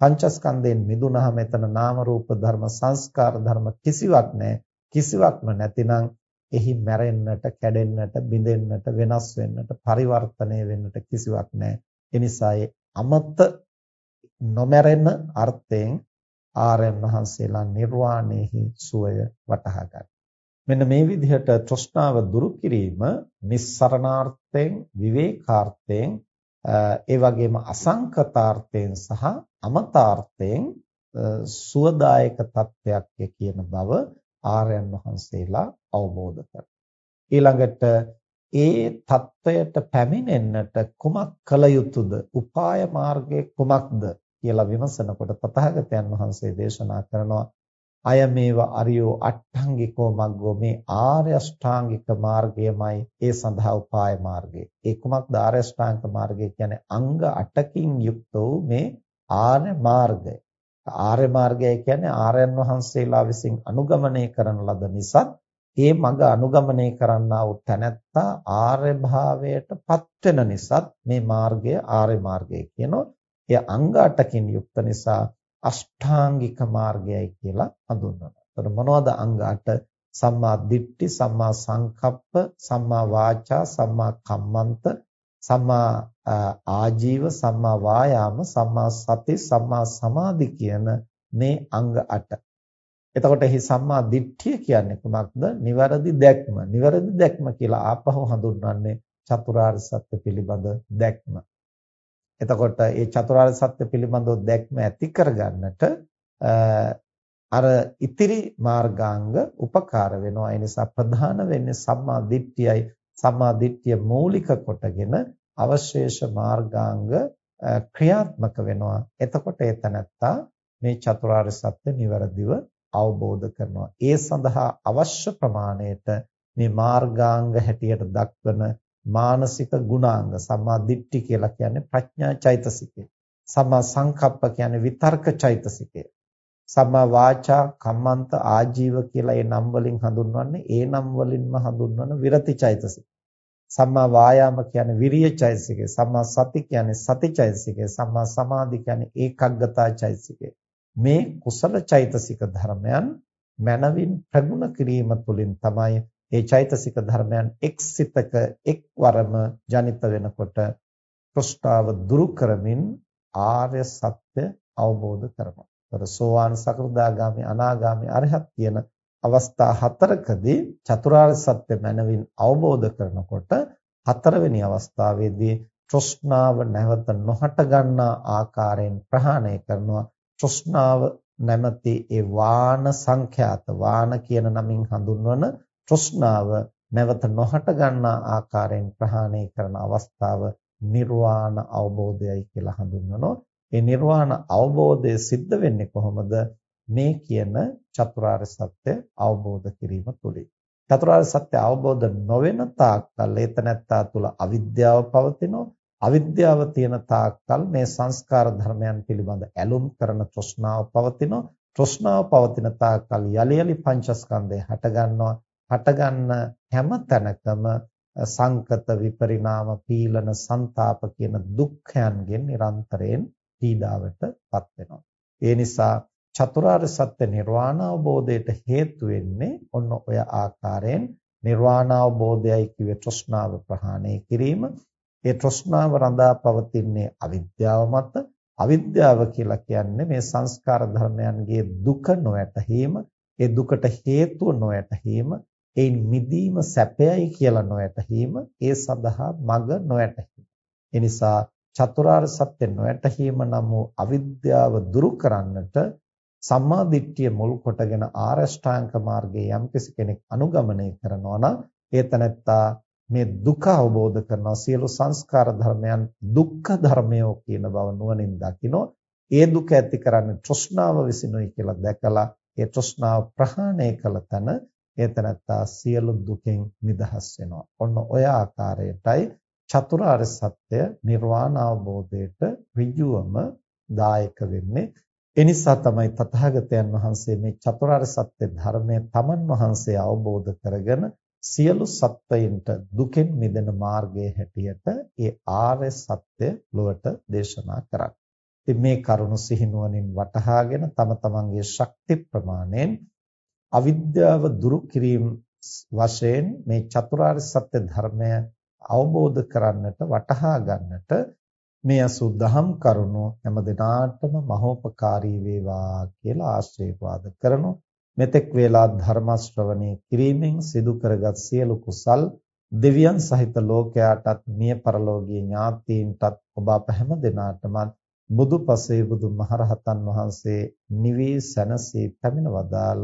පංචස්කන්ධයෙන් මිදුණාම එතන නාම රූප ධර්ම සංස්කාර ධර්ම කිසිවක් නැහැ. කිසිවක්ම නැතිනම් එහි මැරෙන්නට, කැඩෙන්නට, බිඳෙන්නට, වෙනස් වෙන්නට, පරිවර්තනය වෙන්නට කිසිවක් නැහැ. එනිසායි අමත නොමැරෙන අර්ථයෙන් ආර්යයන් වහන්සේලා නිර්වාණයෙහි සුවය වටහා ගන්න. මෙන්න මේ විදිහට තෘෂ්ණාව දුරු කිරීම නිස්සරණාර්ථයෙන් විවේකාර්ථයෙන් ඒ වගේම අසංකතාර්ථයෙන් සහ අමතාර්ථයෙන් සුවදායක තත්වයක් කියන බව ආර්යයන් වහන්සේලා අවබෝධ කරගන්නවා. ඊළඟට ඒ தත්වයට පැමිණෙන්නට කුමක් කළ යුතුද? උපාය මාර්ගය කුමක්ද කියලා විමසනකොට තථාගතයන් වහන්සේ දේශනා කරනවා අය මේව අරියෝ අට්ඨංගිකෝ මග්ගෝ මේ ආර්ය අෂ්ටාංගික මාර්ගයමයි ඒ සඳහා උපාය මාර්ගය. ඒ කුමක්ද ආර්ය අෂ්ටාංගික මාර්ගය කියන්නේ අංග 8කින් යුක්ත වූ මේ ආර්ය මාර්ගය. ආර්ය මාර්ගය කියන්නේ ආර්යයන් වහන්සේලා විසින් අනුගමනය කරන ලද නිසා ඒ මඟ අනුගමනය කරන්නා වූ තැනැත්තා ආර්ය භාවයට පත් වෙන නිසාත් මේ මාර්ගය ආර්ය මාර්ගය කියනවා. එය අංග 8කින් යුක්ත නිසා අෂ්ටාංගික මාර්ගයයි කියලා හඳුන්වනවා. එතකොට මොනවද අංග 8? සම්මා දිට්ඨි, සම්මා සංකප්ප, සම්මා වාචා, සම්මා කම්මන්ත, සම්මා ආජීව, සම්මා වායාම, සම්මා සති, සම්මා සමාධි කියන මේ අංග 8. එතකොට එහි සම්මා දිට්ඨිය කියන්නේ කුමක්ද? නිවැරදි දැක්ම. නිවැරදි දැක්ම කියලා ආපහු හඳුන්වන්නේ චතුරාර්ය සත්‍ය පිළිබඳ දැක්ම. එතකොට මේ චතුරාර්ය සත්‍ය පිළිබඳව දැක්ම ඇති කරගන්නට අර ඉතිරි මාර්ගාංග උපකාර වෙනවා. ඒ නිසා ප්‍රධාන වෙන්නේ සම්මා දිට්ඨියයි. සම්මා දිට්ඨිය මූලික කොටගෙන අවශේෂ මාර්ගාංග ක්‍රියාත්මක වෙනවා. එතකොට ඒ තනත්තා මේ චතුරාර්ය සත්‍ය නිවැරදිව අවබෝධ කරනවා. ඒ සඳහා අවශ්‍ය ප්‍රමාණයට මේ මාර්ගාංග හැටියට දක්වන මානසික ගුණාංග සම්මා දිට්ඨි කියලා කියන්නේ ප්‍රඥා චෛතසිකය. සම්මා සංකප්ප කියන්නේ විතර්ක චෛතසිකය. සම්මා වාචා කම්මන්ත ආජීව කියලා ඒ නම් වලින් හඳුන්වන්නේ ඒ නම් වලින්ම හඳුන්වන විරති චෛතසිකය. සම්මා වායාම කියන්නේ විරිය චෛතසිකය. සම්මා සති කියන්නේ සති චෛතසිකය. සම්මා සමාධි කියන්නේ ඒකග්ගතා චෛතසිකය. මේ කුසල චෛතසික ධර්මයන් මනවින් ප්‍රගුණ කිරීම තුළින් තමයි ඒ චෛතසික ධර්මයන් එක්සිතක එක්වරම ජනිත වෙනකොට ප්‍රස්තාව දුරු කරමින් ආර්ය සත්‍ය අවබෝධ කරනවා. ඒතර සෝවාන් සකෘදාගාමි අනාගාමි අරහත් කියන අවස්ථා හතරකදී චතුරාර්ය සත්‍ය මනවින් අවබෝධ කරනකොට හතරවෙනි අවස්ථාවේදී තෘෂ්ණාව නැවත නොහට ගන්නා ආකාරයෙන් ප්‍රහාණය කරනවා තෘෂ්ණාව නැමැති ඒ වාන සංඛ්‍යාත වාන කියන නමින් හඳුන්වන තෘෂ්ණාව නැවත නොහට ගන්නා ආකාරයෙන් ප්‍රහාණය කරන අවස්ථාව නිර්වාණ අවබෝධයයි කියලා හඳුන්වනවා. ඒ නිර්වාණ අවබෝධය සිද්ධ වෙන්නේ කොහොමද? මේ කියන චතුරාර්ය සත්‍ය අවබෝධ කිරීම තුළින්. චතුරාර්ය සත්‍ය අවබෝධ නොවන තාක්කල් ඒතනත්තා තුළ අවිද්‍යාව පවතිනවා, අවිද්‍යාව තියෙන තාක්කල් මේ සංස්කාර ධර්මයන් පිළිබඳ ඇලුම් කරන තෘෂ්ණාව පවතිනවා. තෘෂ්ණාව පවතින තාක්කල් යලි යලි පංචස්කන්ධය හට ගන්නවා. හටගන්න හැම තැනකම සංකත විපරිණාම පීලන ਸੰతాප කියන දුක්ඛයන්ගෙන් නිරන්තරයෙන් පීඩාවටපත් වෙනවා. ඒ නිසා චතුරාර්ය සත්‍ය නිර්වාණ අවබෝධයට හේතු වෙන්නේ ඔන්න ඔය ආකාරයෙන් නිර්වාණ අවබෝධයයි කිව්වේ තෘෂ්ණාව ප්‍රහාණය කිරීම ඒ තෘෂ්ණාව රඳා පවතින්නේ අවිද්‍යාව මත. අවිද්‍යාව කියලා කියන්නේ මේ සංස්කාර ධර්මයන්ගේ දුක නොයැටීම, ඒ දුකට හේතුව නොයැටීම, ඒන් මිදීම සැපයයි කියලා නොයැටීම, ඒ සඳහා මඟ නොයැටීම. ඒ නිසා චතුරාර්ය සත්‍ය නොයැටීම නම් වූ අවිද්‍යාව දුරු කරන්නට සම්මා දිට්ඨිය මුල් කොටගෙන ආරෂ්ඨාංග මාර්ගයේ යම්කිසි කෙනෙක් අනුගමනය කරනවා නම් ඒ තනත්තා මේ දුක අවබෝධ කරනවා සියලු සංස්කාර ධර්මයන් දුක්ඛ ධර්මයෝ කියන බව නුවණින් දකිනවා ඒ දුක ඇති කරන්නේ තෘෂ්ණාව විසිනුයි කියලා දැකලා ඒ තෘෂ්ණාව ප්‍රහාණය කළ තැන ඒ තැනත්තා සියලු දුකෙන් නිදහස් වෙනවා ඔන්න ඔය ආකාරයටයි චතුරාර්ය සත්‍ය නිර්වාණ අවබෝධයට ඍජුවම දායක වෙන්නේ එනිසා තමයි තථාගතයන් වහන්සේ මේ චතුරාර්ය සත්‍ය ධර්මය තමන් වහන්සේ අවබෝධ කරගෙන සියලු සත්වයින්ට දුකෙන් මිදෙන මාර්ගයේ හැටියට ඒ ආර්ය සත්‍ය ලොවට දේශනා කරන්නේ. ඉතින් මේ කරුණු සිහිනුවණින් වටහාගෙන තම තමන්ගේ ශක්ති ප්‍රමාණයෙන් අවිද්‍යාව දුරු කිරීම වශයෙන් මේ චතුරාර්ය සත්‍ය ධර්මය අවබෝධ කරන්නට වටහා ගන්නට මේ අසුද්ධහම් කරුණු හැම දිනාටම මහෝපකාරී වේවා කියලා ආශිර්වාද කරනවා මෙතෙක් වේලා ධර්ම ශ්‍රවණේ කිරීමෙන් සිදු කරගත් සියලු කුසල් දෙවියන් සහිත ලෝකයාටත් මිය පරලෝකීය ඥාතීන්ටත් ඔබ අප හැම දෙනාටම බුදුපසේ බුදුමහරහතන් වහන්සේ නිවි සැනසී පැමිණ වදාළ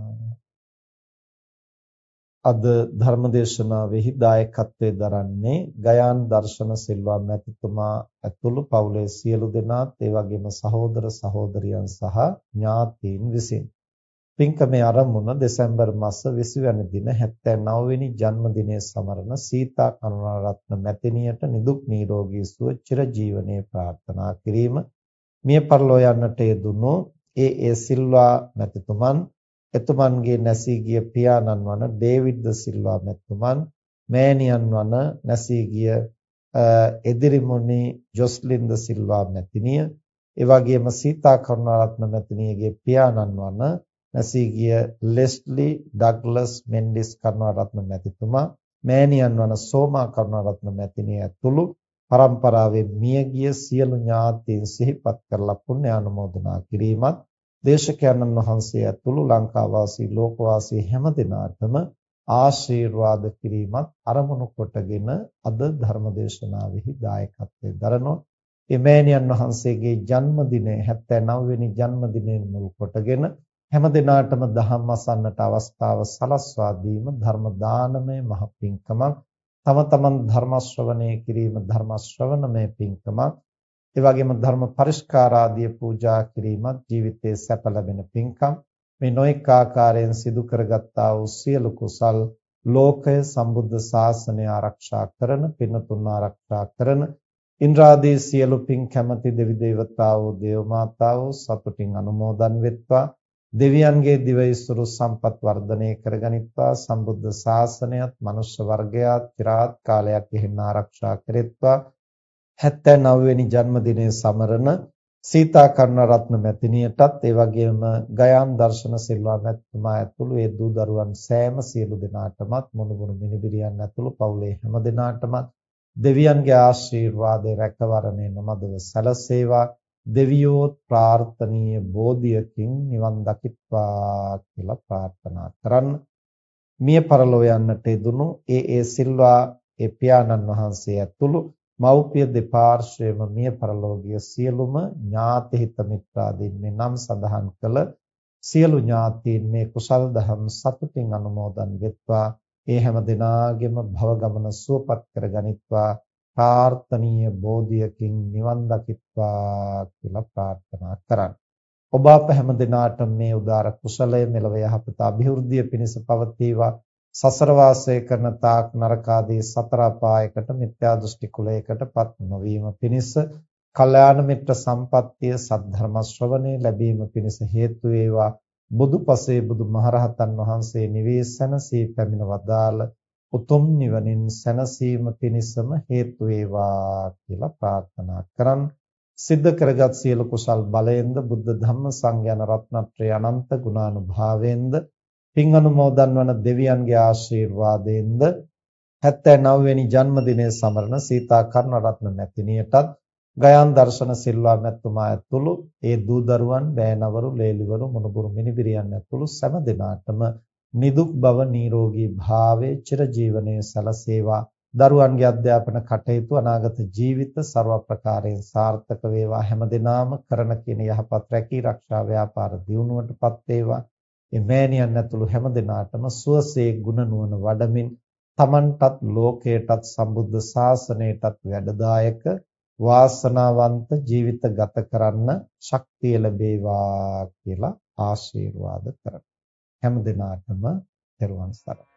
අද ධර්මදේශනාවෙහි දායකත්වයෙන් දරන්නේ ගයාන් දර්ශන සිල්වා මැතිතුමා ඇතුළු පවුලේ සියලු දෙනාත් ඒ වගේම සහෝදර සහෝදරියන් සහ ඥාතීන් විසින්. පින්කමේ ආරම්භුණ දෙසැම්බර් මාස 20 වෙනි දින 79 වෙනි ජන්මදිනයේ සමරන සීතා කරුණාරත්න මැතිණියට නිදුක් නිරෝගී සුව චිරජීවනයේ ප්‍රාර්ථනා කිරීම. මිය පරලෝ යන්නට යෙදුණු ඒ ඒ සිල්වා මැතිතුමන් එතුමන්ගේ නැසී ගිය පියාණන් වන ඩේවිඩ් ද සිල්වා මැතිතුමන් මෑණියන් වන නැසී ගිය එදිරිමුනි ජොස්ලින් ද සිල්වා මැතිණිය. ඒ වගේම සීතා කරුණාරත්න මැතිණියගේ පියාණන් වන නැසී ගිය ලෙස්ලි ඩග්ලස් මෙන්ඩිස් කරුණාරත්න මැතිතුමා මෑණියන් වන සෝමා කරුණාරත්න මැතිණිය ඇතුළු පරම්පරාවේ මියගිය සියලු ඥාතීන් සිහිපත් කරලා පුණ්‍ය ආනුමෝදනා කිරීමත් දේශකයන්න් වහන්සේ ඇතුළු ලංකාවාසී ලෝකවාසී හැම දිනාටම ආශිර්වාද කිරීමත් අරමුණු කොටගෙන අද ධර්මදේශනාවෙහි දායකත්වයෙන් දරනෝ එමෑණියන් වහන්සේගේ ජන්මදිනය 79 වෙනි ජන්මදිනයෙන් මුල් කොටගෙන හැම දිනාටම ධම්ම අසන්නට අවස්ථාව සලස්වා දීම ධර්ම දානමය මහ පිංකමක් තම තමන් ධර්ම ශ්‍රවණය කිරීම ධර්ම ශ්‍රවණමය පින්කමක්. ඒ වගේම ධර්ම පරිස්කාර ආදී පූජා කිරීමත් ජීවිතයේ සැප ලැබෙන පින්කම් මේ නොඑක ආකාරයෙන් සිදු කරගත්තා වූ සියලු කුසල් ලෝකය සම්බුද්ධ ශාසනය ආරක්ෂා කරන පින්තුන් ආරක්ෂා කරන ඉන්ද්‍රාදී සියලු පින් කැමැති දෙවි දේවතාවෝ දේව මාතාවෝ සතුටින් අනුමෝදන් වෙත්වා. දෙවියන්ගේ දිවයිසුරු සම්පත් වර්ධනය කරගනිත්වා. සම්බුද්ධ ශාසනයත් මනුෂ්‍ය වර්ගයාත් চিරාත් කාලයක් එහෙම ආරක්ෂා කෙරෙත්වා. 79 වෙනි ජන්මදිනයේ සමරන සීතා කර්ණරත්න මැතිණියටත් ඒ වගේම ගයාන් දර්ශන සිල්වා මැතිතුමා ඇතුළු ඒ දූ දරුවන් සෑම සියලු දෙනාටමත් මොනුබුණු මිනිබිරියන් ඇතුළු පවුලේ හැම දෙනාටමත් දෙවියන්ගේ ආශිර්වාදේ රැකවරණය නොමදව සැලසේවා දෙවියෝත් ප්‍රාර්ථනීය බෝධියකින් නිවන් දකිත්වා කියලා ප්‍රාර්ථනා කරන්න. මිය පරලෝ යන්නට යෙදුණු ඒ ඒ සිල්වා ඒ පියාණන් වහන්සේ ඇතුළු මව්පිය දෙපාර්ශ්වයේම මිය පරලෝකීය සියලුම ඥාති හිත මිත්‍රාදීන් මේ නම් සඳහන් කළ සියලු ඥාතීන් මේ කුසල් දහම් සතුටින් අනුමෝදන් වෙත්වා ඒ හැම දිනාගෙම භව ගමන සුවපත් කරගනිත්වා ප්‍රාර්ථනීය බෝධියකින් නිවන් දකිත්වා කියලා ප්‍රාර්ථනා කරන්න. ඔබ අප හැම දිනාට මේ උදාර කුසලය මෙලව යහපත અભිවෘද්ධිය පිණිස පවතිවා. සසර වාසය කරන තාක් නරකාදී සතර අපායකට මිත්‍යා දෘෂ්ටි කුලයකටපත් නොවීම පිණිස කල්යාණ මිත්‍ර සම්පත්තිය සද්ධර්ම ශ්‍රවණේ ලැබීම පිණිස හේතු වේවා. බුදුපසේ බුදුමහරහතන් වහන්සේ නිවේසනසී පැමිණ වදාළ උතුම් නිවනින් සැනසීම පිණිසම හේතු වේවා කියලා ප්‍රාර්ථනා කරන් සිද්ධ කරගත් සියලු කුසල් බලයෙන්ද බුද්ධ ධම්ම සංඝයාන රත්නත්‍රය අනන්ත ගුණානුභාවයෙන්ද පින් අනුමෝදන් වන දෙවියන්ගේ ආශිර්වාදයෙන්ද 79 වෙනි ජන්මදිනය සමරන සීතා කර්ණරත්න මැතිණියටත් ගයන් දර්ශන සිල්වා මැතුමා ඇතුළු ඒ දූ දරුවන් බෑනවරු ලේලිවරු මොනබුරු මිනිබිරියන් ඇතුළු සෑම දිනාටම නිදුක් බව නිරෝගී භාවයේ චිරජීවනයේ සලසේවා. දරුවන්ගේ අධ්‍යාපන කටයුතු අනාගත ජීවිත ਸਰව ප්‍රකාරයෙන් සාර්ථක වේවා. හැමදෙනාම කරන කින යහපත් රැකී ආරක්ෂා ව්‍යාපාර දියුණුවටපත් වේවා. මේ මෑණියන් ඇතුළු හැමදෙනාටම සුවසේ ගුණ නුවණ වඩමින් තමන්ටත් ලෝකයටත් සම්බුද්ධ ශාසනයටත් වැඩදායක වාසනාවන්ත ජීවිත ගත කරන්න ශක්තිය ලැබේවා කියලා ආශිර්වාද කරමි. හැම දිනාටම තෙරුවන් සරණයි.